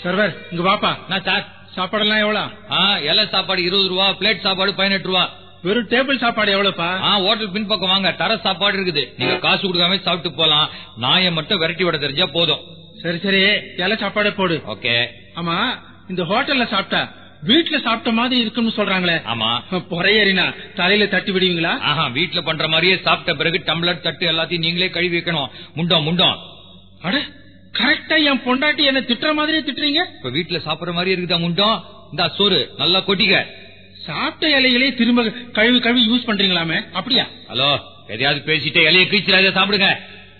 சர்வர் இங்க வாப்பா. நான் சார் சாப்பாடெல்லாம் எவ்வளவு ஆ இலை சாப்பாடு இருபது ரூபா பிளேட் சாப்பாடு பதினெட்டு ரூபா. வெறும் டேபிள் சாப்பாடு எவ்வளவுப்பா ஆ ஹோட்டல் பின்பக்கம் வாங்க தர சாப்பாடு இருக்குது. நீங்க காசு கொடுக்காம சாப்பிட்டு போலாம். நாயை மட்டும் விரட்டி விட தெரிஞ்சா போதும். சரி சரி. இலை சாப்பாடு போடு. ஓகே. ஆமா இந்த ஹோட்டல்ல சாப்பிட்டா வீட்டுல சாப்பிட்ட மாதிரி இருக்குன்னு சொல்றாங்களே. ஆமா. பொறையேறினா தலையில தட்டி விடுவீங்களா? ஆஹா வீட்ல பண்ற மாதிரியே சாப்பிட்ட பிறகு டம்ளர் தட்டு எல்லாத்தையும் நீங்களே கழுவி வைக்கணும். முண்டம் முண்டம். அட கரெக்டா என் பொண்டாட்டி என்ன திட்டுற மாதிரியே திட்டுறீங்க? இப்ப வீட்ல சாப்பிடுற மாதிரி இருக்குதா முண்டம் இந்த சோறு நல்லா கொட்டிக்க. சாப்பிட்ட இலைகளே திரும்ப கழுவி கழுவி யூஸ் பண்றீங்களாமே? அப்படியா? ஹலோ எதையாவது பேசிட்டு இலைய கிழிச்சிடாத சாப்பிடுங்க.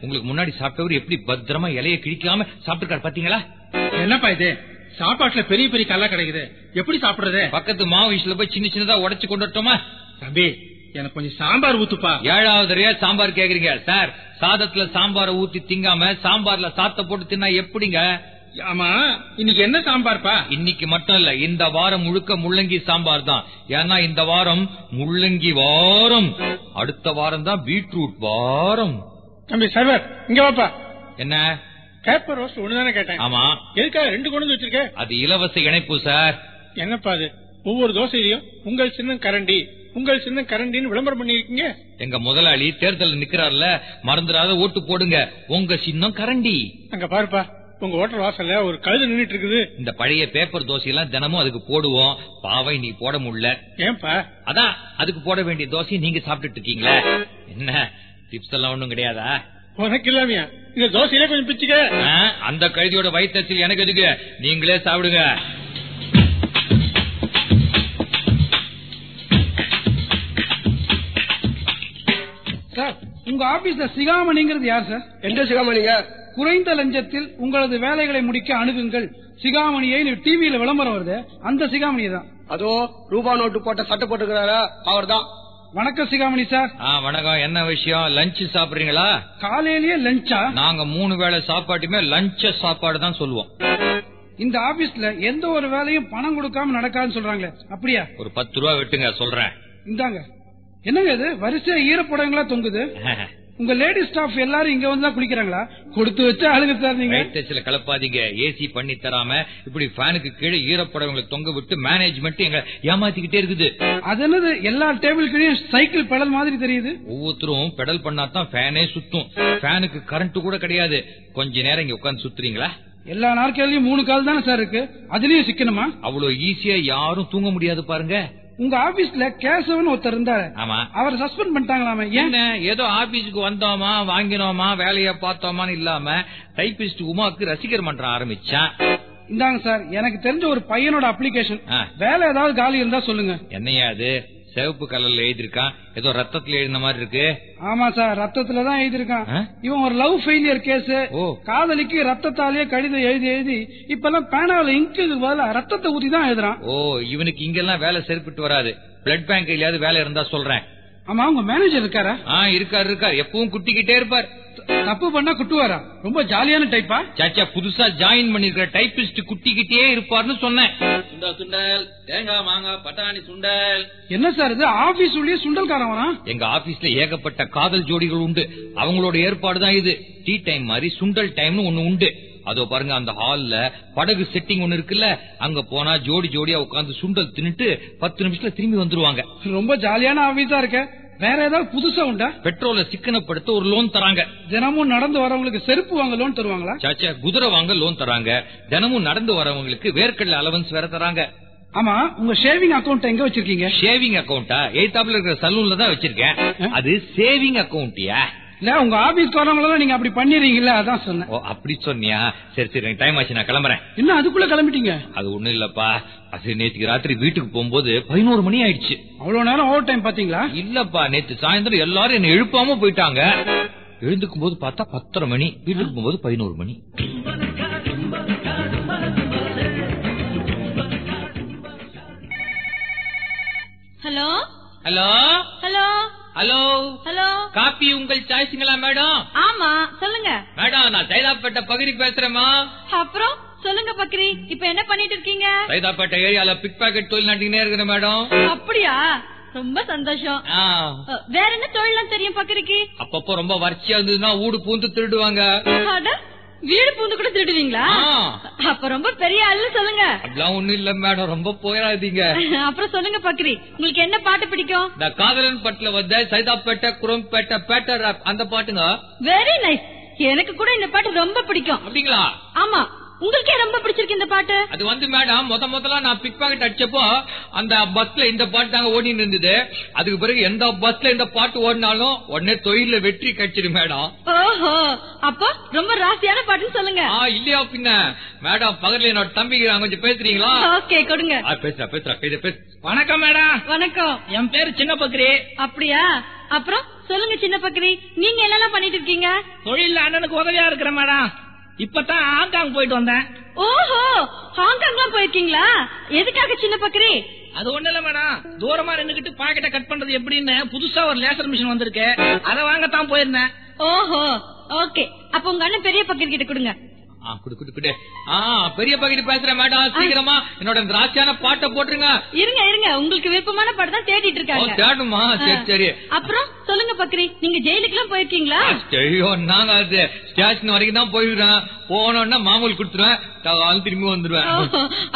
உங்களுக்கு முன்னாடி சாப்பிட்டவர் எப்படி பத்திரமா இலைய கிழிக்காம சாப்பிட்டுருக்காரு பாத்தீங்களா? என்னப்பா இது? சாப்பாட்டுல பெரிய பெரிய கல்லா கிடைக்குது. எப்படி சாப்பிடுறது? பக்கத்து மாவு விஷயத்துல போய் சின்ன சின்னதா உடைச்சு கொண்டு வரட்டுமா தம்பி எனக்கு கொஞ்சம் சாம்பார் ஊத்துப்பா. ஏழாவது தடவையா சாம்பார் கேக்குறீங்க. சார் சாதத்துல சாம்பார ஊத்தி திங்காம சாம்பார்ல சாத்த போட்டு தின்னா எப்படிங்க? ஆமா இன்னைக்கு என்ன சாம்பார்ப்பா? இன்னைக்கு மட்டும் இல்ல இந்த வாரம் முழுக்க முள்ளங்கி சாம்பார் தான். ஏன்னா இந்த வாரம் முள்ளங்கி வாரம். அடுத்த வாரம் தான் பீட்ரூட் வாரம். தம்பி சர்வர் இங்க வாப்பா. என்ன? பேப்பர் ரோஸ்ட் ஒண்ணுதானே கேட்டேன். ஆமா. எதுக்காக ரெண்டு கொண்டு வச்சிருக்க? அது இலவச இணைப்பு சார். என்னப்பா அது? ஒவ்வொரு தோசையிலையும் உங்கள் சின்னம் கரண்டி. உங்கள் சின்னம் கரண்டின்னு விளம்பரம் பண்ணிருக்கீங்க எங்க முதலாளி தேர்தல் நிக்கிறார்ல மறந்துடாத ஓட்டு போடுங்க. உங்க சின்னம் கரண்டி. அங்க பாருப்பா உங்க ஹோட்டல் வாசல்ல ஒரு கழுது நின்னுட்டு இருக்குது இந்த பழைய பேப்பர் தோசை எல்லாம் தினமும் அதுக்கு போடுவோம். பாவை நீ போட முடியல. ஏன்பா? அதான் அதுக்கு போட வேண்டிய தோசையை நீங்க சாப்பிட்டுட்டு இருக்கீங்களே. என்ன டிப்ஸ் எல்லாம் ஒண்ணும் கிடையாதா? உனக்கு இல்லாமையா? இந்த தோசையிலே கொஞ்சம் பிச்சுக்க. அந்த கழுதியோட வயிற்றுச்சல் எனக்கு எதுக்கு? நீங்களே சாப்பிடுங்க. உங்க ஆபீஸ்ல சிகாமணிங்கிறது யார் சார்? எந்த சிகாமணிங்க? குறைந்த லஞ்சத்தில் உங்களது வேலைகளை முடிக்க அணுகுங்கள். சிகாமணியை டிவியில விளம்பரம் வருது. அந்த சிகாமணி தான். அதோ ரூபா நோட்டு போட்ட சட்டை போட்டுக்கிறாரா? அவர் தான். வணக்கம் சிகாமணி சார். ஆ வணக்கம். என்ன விஷயம்? லஞ்ச் சாப்பிடுறீங்களா? காலையிலேயே லஞ்சா? நாங்க மூணு வேளை சாப்பாட்டுமே லஞ்ச சாப்பாடு தான் சொல்லுவோம். இந்த ஆபீஸ்ல எந்த ஒரு வேலையும் பணம் கொடுக்காம நடக்காதுன்னு சொல்றாங்களே. அப்படியா? ஒரு பத்து ரூபா விட்டுங்க சொல்றேன். இந்தாங்க. என்னங்க இது? வரிசையா ஈரப்படங்களா தொங்குது? உங்க லேடி ஸ்டாஃப் எல்லாரும் இங்க வந்து குளிக்கிறாங்களா? கொடுத்து வச்ச ஆளுங்க சார் நீங்க வயிற்றுல கலப்பாதீங்க. ஏசி பண்ணி தராம இப்படி ஃபேனுக்கு கீழே ஈரப்படவங்களை தொங்க விட்டு மேனேஜ்மெண்ட் எங்க ஏமாத்திக்கிட்டே இருக்குது. அது என்னது? எல்லா டேபிள் கீழயும் சைக்கிள் பெடல் மாதிரி தெரியுது. ஒவ்வொருத்தரும் பெடல் பண்ணாதான் ஃபேனே சுத்தும். ஃபேனுக்கு கரண்ட் கூட கிடையாது. கொஞ்ச நேரம் இங்க உட்கார்ந்து சுத்துறீங்களா? எல்லா நாற்காலியும் மூணு கால் தானே சார் இருக்கு? அதுலயும் சிக்கணுமா? அவ்வளவு ஈஸியா யாரும் தூங்க முடியாது பாருங்க. உங்க ஆபீஸ்ல கேசவன் ஒருத்தர் இருந்தாரு. ஆமா. அவரை சஸ்பெண்ட் பண்ணிட்டாங்களாமே. ஏன்? ஏதோ ஆபீஸ்க்கு வந்தோமா வாங்கினோமா வேலைய பார்த்தோமான்னு இல்லாம டைபிஸ்ட் உமாக்கு ரசிகர் மன்றம் ஆரம்பிச்சான். இந்தாங்க சார் எனக்கு தெரிஞ்ச ஒரு பையனோட அப்ளிகேஷன். வேலை ஏதாவது காலி இருந்தா சொல்லுங்க. என்னையா அது? சிவப்பு கலர்ல எழுதிருக்கான் ஏதோ ரத்தத்துல எழுதின மாதிரி இருக்கு. ஆமா சார் ரத்தத்துல தான் எழுதியிருக்கான்? இவன் ஒரு லவ் ஃபெயிலியர் கேஸ். காதலிக்கு ரத்தத்தாலேயே கடிதம் எழுதி எழுதி இப்பெல்லாம் பேனாவில இங்கு பதிலா ரத்தத்தை ஊத்தி தான் எழுதுறான். ஓ இவனுக்கு இங்கெல்லாம் வேலை சரிப்பட்டு வராது. பிளட் பேங்க் இல்லையாவது வேலை இருந்தா சொல்றேன். ஆமா உங்க மேனேஜர் இருக்காரா? இருக்காரு இருக்காரு. எப்பவும் குட்டிக்கிட்டே இருப்பார். தப்பு பண்ணா குட்டுவாரா? ரொம்ப ஜாலியான டைப்பா சாச்சா புதுசா ஜாயின் பண்ணிருக்கிற டைபிஸ்ட் குட்டிக்கிட்டே இருப்பார்னு சொன்னேன். சுண்டல் சுண்டல் தேங்காய் மாங்காய் பட்டாணி சுண்டல். என்ன சார் இது? ஆபீஸ் உள்ளே சுண்டல்காரன் வரான் எங்க ஆபீஸ்ல ஏகப்பட்ட காதல் ஜோடிகள் உண்டு. அவங்களோட ஏற்பாடு தான் இது. டீ டைம் மாதிரி சுண்டல் டைம்னு ஒண்ணு உண்டு. அதோ பாருங்க அந்த ஹால்ல படகு செட்டிங் ஒண்ணு இருக்குல்ல அங்க போனா ஜோடி ஜோடியா உட்கார்ந்து சுண்டல் தின்னுட்டு பத்து நிமிஷத்துல திரும்பி வந்துருவாங்க. ரொம்ப ஜாலியான ஆபீஸா இருக்க. வேற ஏதாவது புதுசா உண்டா? பெட்ரோலை சிக்கனப்படுத்த ஒரு லோன் தராங்க. தினமும் நடந்து வரவங்களுக்கு செருப்பு வாங்க லோன் தருவாங்களா? சாச்சா குதிரை வாங்க லோன் தராங்க. தினமும் நடந்து வரவங்களுக்கு வேர்க்கடல அலவன்ஸ் வேற தராங்க. ஆமா உங்க ஷேவிங் அக்கவுண்ட் எங்க வச்சிருக்கீங்க? ஷேவிங் அக்கவுண்டா எய்தாப்ல இருக்கிற சலூன்ல தான் வச்சிருக்கேன். அது சேவிங் அக்கவுண்டியா இல்ல உங்க ஆபீஸ்க்கு வரவங்கள நீங்க அப்படி பண்ணிடுறீங்கல்ல அதான் சொன்னேன். ஓ அப்படி சொன்னியா? சரி சரி எனக்கு டைம் ஆச்சு நான் கிளம்புறேன். என்ன அதுக்குள்ள கிளம்பிட்டீங்க? அது ஒண்ணும் இல்லப்பா. அது நேத்துக்கு ராத்திரி வீட்டுக்கு போகும்போது பதினோரு மணி ஆயிடுச்சு. அவ்வளவு நேரம் ஓவர் டைம் பாத்தீங்களா இல்லப்பா நேத்து சாயந்தரம் எல்லாரும் என்ன எழுப்பாம போயிட்டாங்க. எழுந்துக்கும் போது பார்த்தா பத்தரை மணி வீட்டுக்கு போகும்போது பதினோரு மணி. Hello? Hello? Hello? Hello? Hello? Copy உங்கள் சாய்ஸுங்களா மேடம்? ஆமா சொல்லுங்க. மேடம் நான் சைதாப்பேட்டை பகுதி பேசுறேமா அப்புறம்? சொல்லுங்க பக்ரி. இப்ப என்ன பண்ணிட்டு இருக்கீங்க? சைதாப்பேட்டை ஏரியால பிக் பாக்கெட் தொழில் நட்டினே இருக்கிறேன் மேடம். அப்படியா? ரொம்ப சந்தோஷம். வேற என்ன தொழிலாம் தெரியும் பக்ரிக்கு? அப்பப்போ ரொம்ப வறட்சியா இருந்ததுன்னா ஊடு பூந்து திருடுவாங்க. வீடு பூந்து கூட திருடுவீங்களா. அப்ப ரொம்ப பெரிய ஆளு சொல்லுங்க. ஒண்ணும் இல்ல மேடம் ரொம்ப போயிடாதீங்க அப்புறம் சொல்லுங்க பக்ரி உங்களுக்கு என்ன பாட்டு பிடிக்கும்? இந்த காதலன் பட்டுல வந்த சைதாப்பேட்டை குரம்பேட்டை பேட்டை அந்த பாட்டுங்க. வெரி நைஸ் எனக்கு கூட இந்த பாட்டு ரொம்ப பிடிக்கும். அப்படிங்களா? ஆமா. உங்களுக்கே பிடிச்சிருக்கு இந்த பாட்டு? அது வந்து மேடம் முத முதல்ல நான் பிக் பாக்கெட் அடிச்சப்போ அந்த பஸ்ல இந்த பாட்டு தாங்க ஓடிட்டு இருந்தது. அதுக்கு பிறகு எந்த பஸ்ல இந்த பாட்டு ஓடினாலும் உடனே தொழில வெற்றி கிடைச்சிடும் மேடம். ஓஹோ அப்போ ரொம்ப ராசியான பாட்டுன்னு சொல்லுங்க. ஆ இல்லையா பின்ன? மேடம் பக்கத்துல என்னோட தம்பிக்கிறாங்க கொஞ்சம் பேசுறீங்களா? ஓகே கொடுங்க. பேசுறா பேசுறா பேச பேச. வணக்கம் மேடம். வணக்கம். என் பேரு சின்ன பக்ரி அப்படியா? அப்புறம் சொல்லுங்க சின்ன பக்ரி நீங்க என்னெல்லாம் பண்ணிட்டு இருக்கீங்க? தொழில அண்ணனுக்கு உதவியா இருக்கிறேன் மேடம். இப்பதான் ஹாங்காங் போயிட்டு வந்தேன். ஓஹோ ஹாங்காங்லாம் போயிருக்கீங்களா? எதுக்காக சின்ன பக்ரி அது ஒண்ணு இல்ல மேடம். தூரமா நின்னுகிட்டு பாக்கெட்டை கட் பண்றது எப்படின்னு புதுசா ஒரு லேசர் மிஷின் வந்திருக்கு. அதை வாங்கத்தான் போயிருந்தேன். ஓஹோ ஓகே. அப்ப உங்க அண்ணன் பெரிய பக்ரி கிட்ட கொடுங்க. பெரிய பக்கெட் பேசுறேன் மேடம் சீக்கிரமா என்னோட ராசியான பாட்டை போட்டுருங்க. இருங்க இருங்க. உங்களுக்கு விருப்பமான பாட்டு தான் தேடிட்டு இருக்காங்க. தேடுமா? சரி சரி. அப்புறம் சொல்லுங்க பக்ரி நீங்க ஜெயிலுக்கு எல்லாம் போயிருக்கீங்களா? ஐயோ நாங்க ஸ்டேஷன் வரைக்கும் தான் போயிருக்கேன் போனோன்னா மாமூல் குடுத்துருவேன். திரும்பி வந்துருவேன்.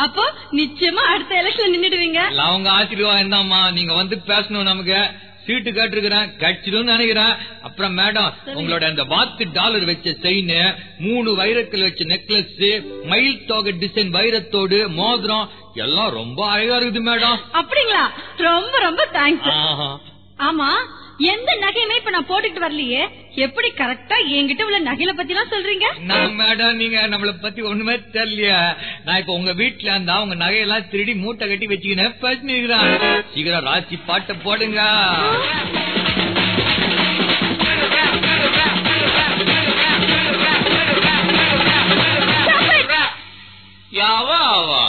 அப்போ நிச்சயமா அடுத்த எலெக்ஷன் நின்னுடுவீங்க. அவங்க ஆச்சரியம் என்னம்மா நீங்க வந்து பேசணும் நமக்கு. சீட்டு கேட்டிருக்கிறேன் கட்சிடும் நினைக்கிறேன். அப்புறம் மேடம் உங்களோட அந்த வாத்து டாலர் வச்ச செயின் மூணு வைரக்கல் வச்ச நெக்லஸ் மயில் தோகை டிசைன் வைரத்தோடு மோதிரம் எல்லாம் ரொம்ப அழகா இருக்குது மேடம் அப்படிங்களா? ரொம்ப ரொம்ப தேங்க்ஸ். ஆமா எந்த நகையுமே இப்ப நான் போட்டுக்கிட்டு வரலையே. எப்படி கரெக்டா என்கிட்ட உள்ள நகையில பத்தி எல்லாம் சொல்றீங்க மேடம் நீங்க நம்மள பத்தி ஒண்ணுமே தெரியலையா. நான் இப்ப உங்க வீட்டுல இருந்தா உங்க நகையெல்லாம் திருடி மூட்டை கட்டி வச்சுக்கினேன் பேசினுக்கிறான் சீக்கிரம் ராசி பாட்டை போடுங்க. யாவா ஆவா